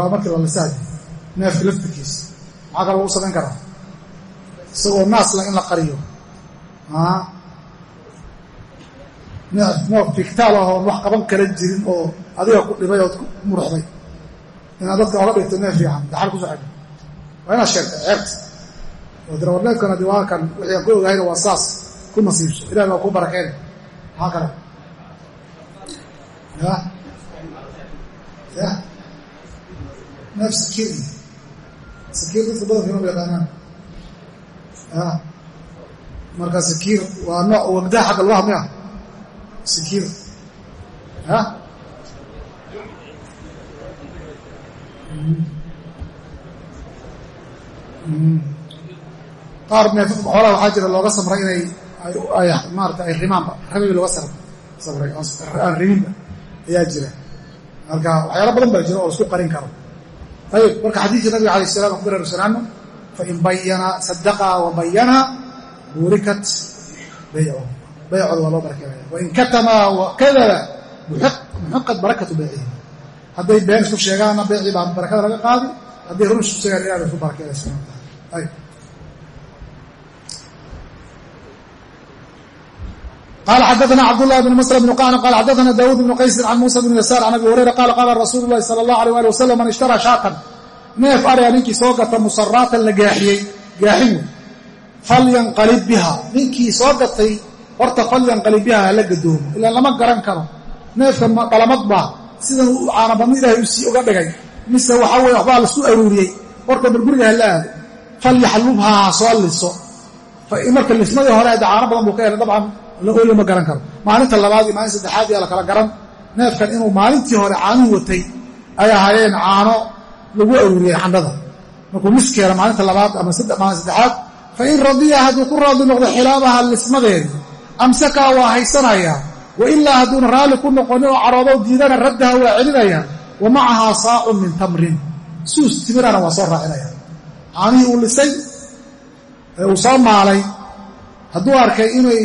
Speaker 1: a markii la lisaay neefka laftirkiisa maxaa kaloo lagu samayn karaa isagoo naasla in la qariyo neef fiktaal ahoon wax qaban kala jirin oo adiga ku dhibay ood ku muruxday inaad dadka oga dhigto neef fiican daxal ku soo xidho waa inaad sheegtay ceebta. Oo dira war neefkan adi waa kan wixii ku ogahayna waa saas. Ku nasiibso. Ilahi baa kuu barakeyna maxaa kale? Ya? Ya? Neef sakiir sakiir dadka badanka ma yaqaanaan ya? Marka sakiir waa nooc wagdaha xagga lugaha miya. Sakiir. Ya qaar neef xoolaha waxaa jira looga samray inay ay maarata ay rimaanba rabibi looga samray aan riminba ayaa jira. Marka waxyaala badan baa jira oo isku qarin karo. Ayib marka xadiidkii nabiga alayh salam ku baraarusanaano fain bayana sadaqa wa bayana buurikat bayco baycooda waa loo barakeelaya wain katama wakadaba muxiqat barakatu baycihi hadday been isku sheegaanna beecii baa barakada laga qaadi hadday run isku sheegaan ilah bay isku barakeelaysa ayib qala xadaana cabdالlah bn msلm bn qacn qala xadaana dawud bn qaysin can musa bn yasaar can abi hurayra qala qala rasuulu lahi salى اllah alيh ali wasalam man ishtara shaatan neef arya ninkii soo gata musaraatan la gaaxiyey gaaxin wey falyanqalib biha ninkii soo gatay horta falyanqalib biha hala gadoomo ilaan lama garan karo neefka dhalamad baa sidan caanabadno ilahay u sii uga dhigay mise waxa weye waxbaa la isku aruuriyey horta barguriga hala aado falyaxlubha ha soo liso. Marka lismadii hore ada caano badan buu ka helay dabcan laooyo ma garan karo. Maalinta labaad iyo saddexaad yaa la kala garan. Neefkan inuu maalintii hore caanuhu watay ay ahaayeen caano lagu aruuriyey xandhada. Markuu miskeena maalinta labaad ama maalin saddexaad fa in radiya hadduu ku raadi noqdo xilaabaha lismadeedi amsakaa waa haysanayaa wailaa hadduuna raalli ku noqonin oo caroodo diidana raddaha waa celinaya wa macahaa saacun min tamrin suus timirana waa soo raacinaya caanihii uu lisay ee uu soo maalay hadduu arkay inay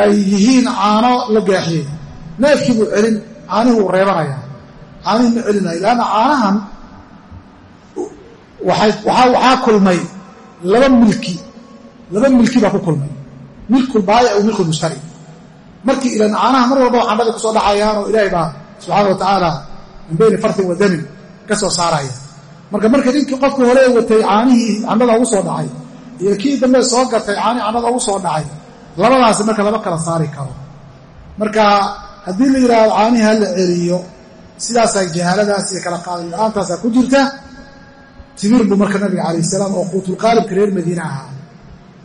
Speaker 1: ay yihiin caano la gaaxiyey neefkii buu celin caanihii uu reebanaya caanihii ma celinayo leanna caanahan waxaa kulmay laba milki laba milki baa ku kulmay milkulbaayic o milkulmushtari markii ilan caanaha mar walbaba candhada ku soo dhacayaan oo ilaahay baa subxaana wa tacaala min bayni fartin wa damin ka soo saaraya. Marka marka ninkii qofkii hore watay caanihii candhada ugu soo dhacay iyo kii dambe soo gatay caanihii candhada ugu soo dhacay labadaasi marka lama kala saari karo. Marka haddii la yidhaahdo caanihii ha la celiyo sidaasaa jahaaladaas iyo kala qaaday la'aantaasa ku jirta timir buu marka nabiga calayh salaam oo quutulqaalibka reer madiine ahaa.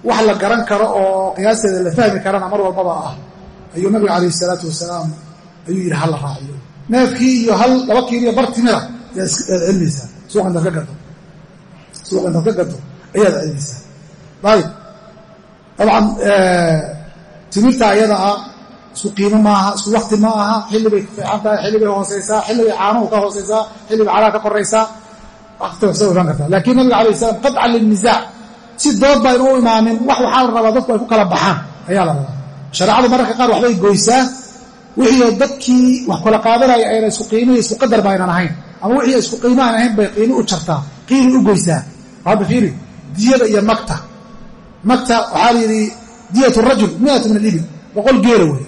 Speaker 1: Wax la garan karo oo qiyaasteeda la fahmi karana mar walbaba ah ayuu nabiga calayhi salaatu wasalaam ayuu yidhi hal la raaciyo? Neefkii iyo hal laba kiiliyo bar ayaad celinaysaa. Suuqa intaad ka gato. Suuqa intaad ka gato ayaad celinaysaa. Ayib dabcan timirta ayada ah isku qiimo maaha isku wakti ma aha xilli bay fiican tahay xilli bay hoosaysaa xilli bay caanuhu ka hoosaysaa xilli bay calaha ka koraysaa laakiin nabiga alay slam qaطcan lilnisaac si dood ba aynu u imaanin wax waxaa la rabaa dadku ay ku kala baxaan. Ayaa la rabaa shareecadu mararka qaar waxbay goysaa wixii dadkii wax kala qaadanaya ayna isku qiimihi isku qadar ba aynan ahayn. Ama wixii isku qiimo aan ahayn bay qiimi u jartaa qiimi u goysaa. Hadda fiiri diyada iyo magta magta waxaa la yidhi diyat rajul miatu min alibil boqol geela wey.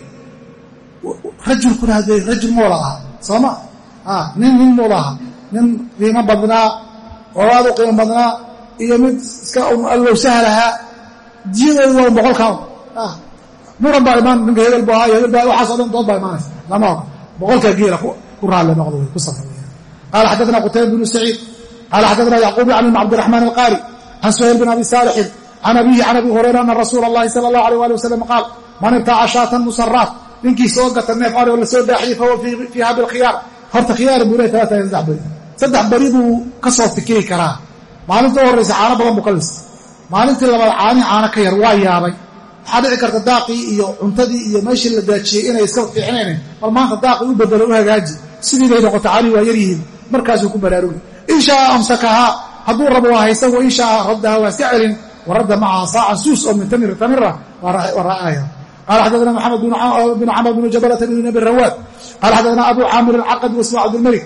Speaker 1: Rajulkuna hadee rajul moola aha sooma nin nin moola aha nin qiimo badnaa oo aad u qiimo badnaa iyo mid iska allow sahlahaa diyadoodu waa boqolkaa muran baa imaan ninka hebel bu ahaa iyo hebel baa waxaaso dhan dood baa imaanaysa lama oga boqolkaa geela ku raalle noqdo way ku safra qaala xaddaثna qutayba bnu saciid qaala xaddaثna yacquub can ibn cabdiraxmaan alqaari can suhayl bin abi saalixin can abihi can abi hurayra ana rasuula اllahi sala اllahu alيh ali wasalam qaal man ibtaca shaatan musaraat ninkii soo gata neef ari oo lasoo daaxiyey fahuwa fiiha bilkhiyaar horta khiyaar buu le alaata iyo saddex beri saddex beri buu ka soo fikiri karaa maalinta u horraysa caano badan buu ka listay maalintii labaad caanihi caano ka yar waa yaabay waxaa dhici karta daaqii iyo cuntadii iyo meeshii la daajiyey inay iska fiicnaynen bal maanta daaqii u bedelo u hagaaji. Sidii noqota caanihi waa yaryihiin markaasuu ku baraarugi. In shaaa amsakahaa hadduu rabo waa haysan wa in shaaa raddaha waa iska celin wa radda macaha saacan suus oo min tamir tamira. Waa raacaya qala xadana maxamed bn camr bn jabalata bn abi rawaad qala xadana abu caamir alcaqadi wasma cabdilmalik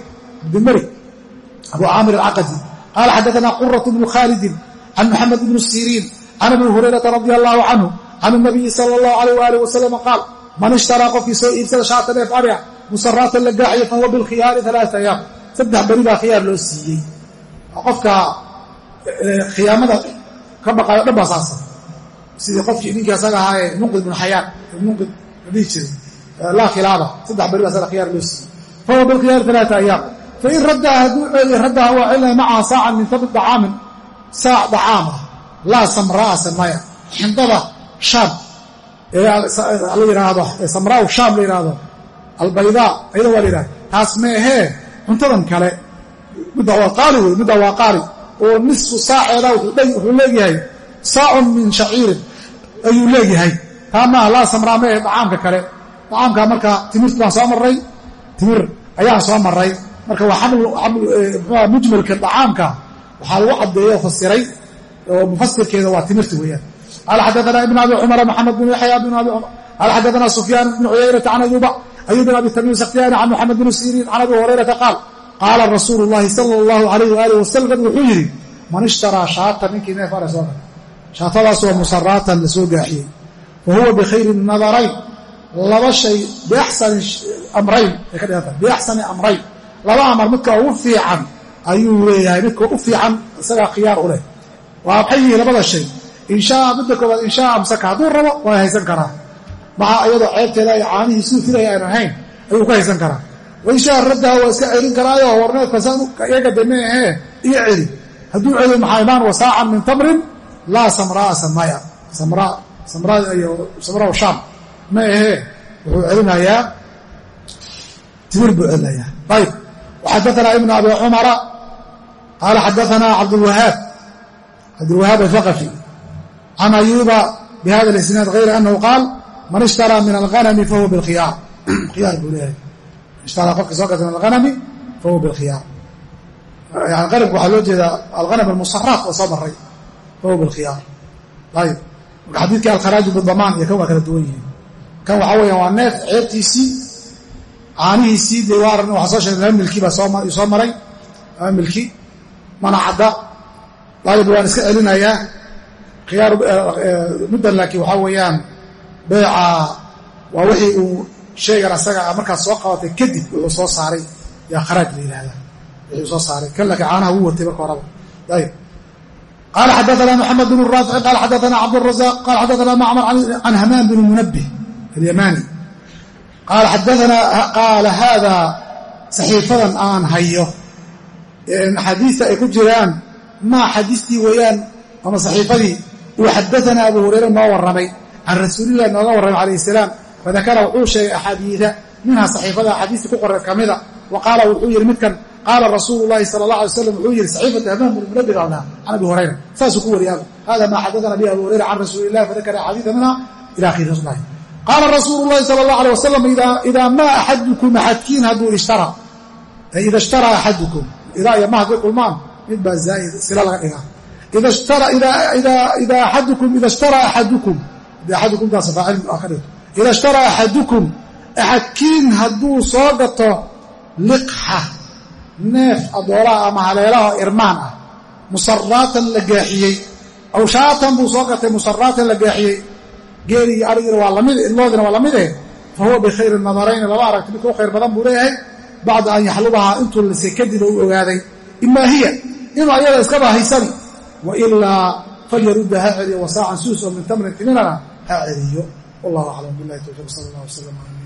Speaker 1: abu caamir alcaqadi. Qala xadana quraة bnu khalidin can maxamed bn siriin can abi hurayrata radi allahu canhu can nabiyi sal اlahu alayh waalih wasalam qaal man ishtaraa qofkii soo iibsada shaatan ee fariha musaraatan la gaaxiyo fahuwa bilkhiyaari alaaata ayaam saddex beri baa khiyaar loo siiyey qofka khiyaamada ka baqaayo dhan baa saasa sidii qofkii ninkii asaga ahaa ee munqid ibnu xayaan munqid la dhihi jiray laa khilaaba saddex beri baa asaga khiyaar loo siiyey fahuwa bilkhiyaari alaaata ayaam fain raddaha hadduu ceeliyo raddaha waa celinaya macaha saacan min tabi dacaamin saac dacaam ah laa samraa samaya xindada shaam ee la yidhaahdo samraau shaam la yidhaahdo albaydaa ayada waa la yidhahda taas meehee cuntadan kale midda waa qaali wey midda waa qaali. Oo nisfu saaceeda wuxuu leegyahay saacun min shaciirin ayuu leegyahay taa maaha laa samraa meehe dacaamka kale. Dacaamkaa marka timirtu baan soo marray timir ayaan soo marray. Marka waa mujmalka dacaamka waxaa lagu caddeeyo fasiray oo mufasirkeeda waa timirta weeyaan qaala xadaana ibn abi cumara maxamed bn yaxya bn abi cumar qaala xadaana sufyaan bn cuyaynata can ayuba ayub bin abi tamiim sakhtiyaani can moxamed bn siriin can abi hurayrata qaal qaala rasuulu llahi sala allahu alayh waalih wasalam wuxuu yidhi man ishtaraa shaatan ninkii neef are soo gala shaatadaasoo musaraatan la soo gaaxiyey fa huwa bikhayri nadarayn laba shay biaxsani amrayn ay ka dhiganta biaxsani amrayn laba amar midka ugu fiican ayuu leeyahay midka u fiican isagaa khiyaar u leh waa maxay yihiin labada shay inshaa midda koobaad inshaa amsaka hadduu rabo waa haysan karaa. Maxaa iyadoo ceebteeda ay caanihii suu filaya aan ahayn ayuu ka haysan karaa. Waishaa raddaha waa iska celin karaayo warneedka saaiyagadee meahee iyo celi. Hadduu celiyo maxaa imaan? Wa min tamrin laa samraa samaya. Samraa shaam. Meahee wuxuu celinayaa timir buu celinayaa. Ayb waxadaanaa ibnu abi cumara qaala xadaanaa cabdlwahaab cabdilwahaab alaqafi can ayuuba bihada isnaad ayra anahu qaal man ishtaraa min alhanami fahuwa bikhiyaar khiyaar buu leeyahay ishtaraa qofka soo gata min alhanami fahuwa bilkhiyaar yani qaramka waxaa loo jeedaa alhanam almusaraaf oo soo maray fahuwa bilkhiyaar ayib marka xadiidkii alkharaaju bidamaan iyo kan waa kala duwan yihiin kan waxaa weeyaan waa neef ceebtiisii caanihiisii dee waaran waxaa soo sheegay laba milki baa soo maray laba milki mana cadda ayib waan iska celinayaa muddan laakiin waxaa weeyaan beeca waa wixii uu sheegan asaga markaas soo qabatay kadib wuxuu soo saaray. Yaa kharaaj la yidhahdaa wixii soo saaray. Kan laakiin caanaha wuu watay marka horaba. Ayib qala xadaana mxamed bn raafici qala xadaana cabdالrazaq qala xadaana macmar can hamaan bn munabih alyamani. Qaala xadaana qaala haada saxiifadan aan hayo. Axaadiista ay ku jiraan maa xadiistii weeyaan ama saxiifadii uu xadaana abu hurayre noo warramay can rasuulilah nooga warramay calayh salaam fadakara wuxuu sheegay axaadiida minhaa saxiifada axaadiistii ku qoran kamida wa qaala wuxuu yihi midkan qaala rasuulu lahi sala allah alay slam wuxuu yihi saxiifata hamaam baa dhaha can abi hurayra saasuu ku wariyaabu hada maa xadaana bi abu hurayra can rasuuli illahi fadakara axaadiida minha ila akhiri rasullahi qaala rasuulu lahi sala allah alay wasalam idaa maa axadukum axadkiin hadduu ishtara ida ishtara axadukum idaa iyo ma hadday kulmaan mid baa zaa'id sila laga dhigaa ida axadukum ida ishtara axadukum axadkiin hadduu soo gato liqxa neef adoolaha ama haleelaha irmaan ah musaraatan la gaaxiyey aw shaatan buu soo gatay musaraatan la gaaxiyey geeli iyo arigina waa la mid idloodina waa la mid eh fa huwa bikhayri nadarayni laba aragti midka u khayr badan buu leeyahay bacda an yaxlubahaa intuu lisay kadib u ogaaday imaa hiya inuu ayada iskaba haysani wa ilaa falyarudda ha celiyo wasaacan suus oo min tamrin timinana ha celiyo wallahu aclam bilahi towfiiq sala allah wasalam ala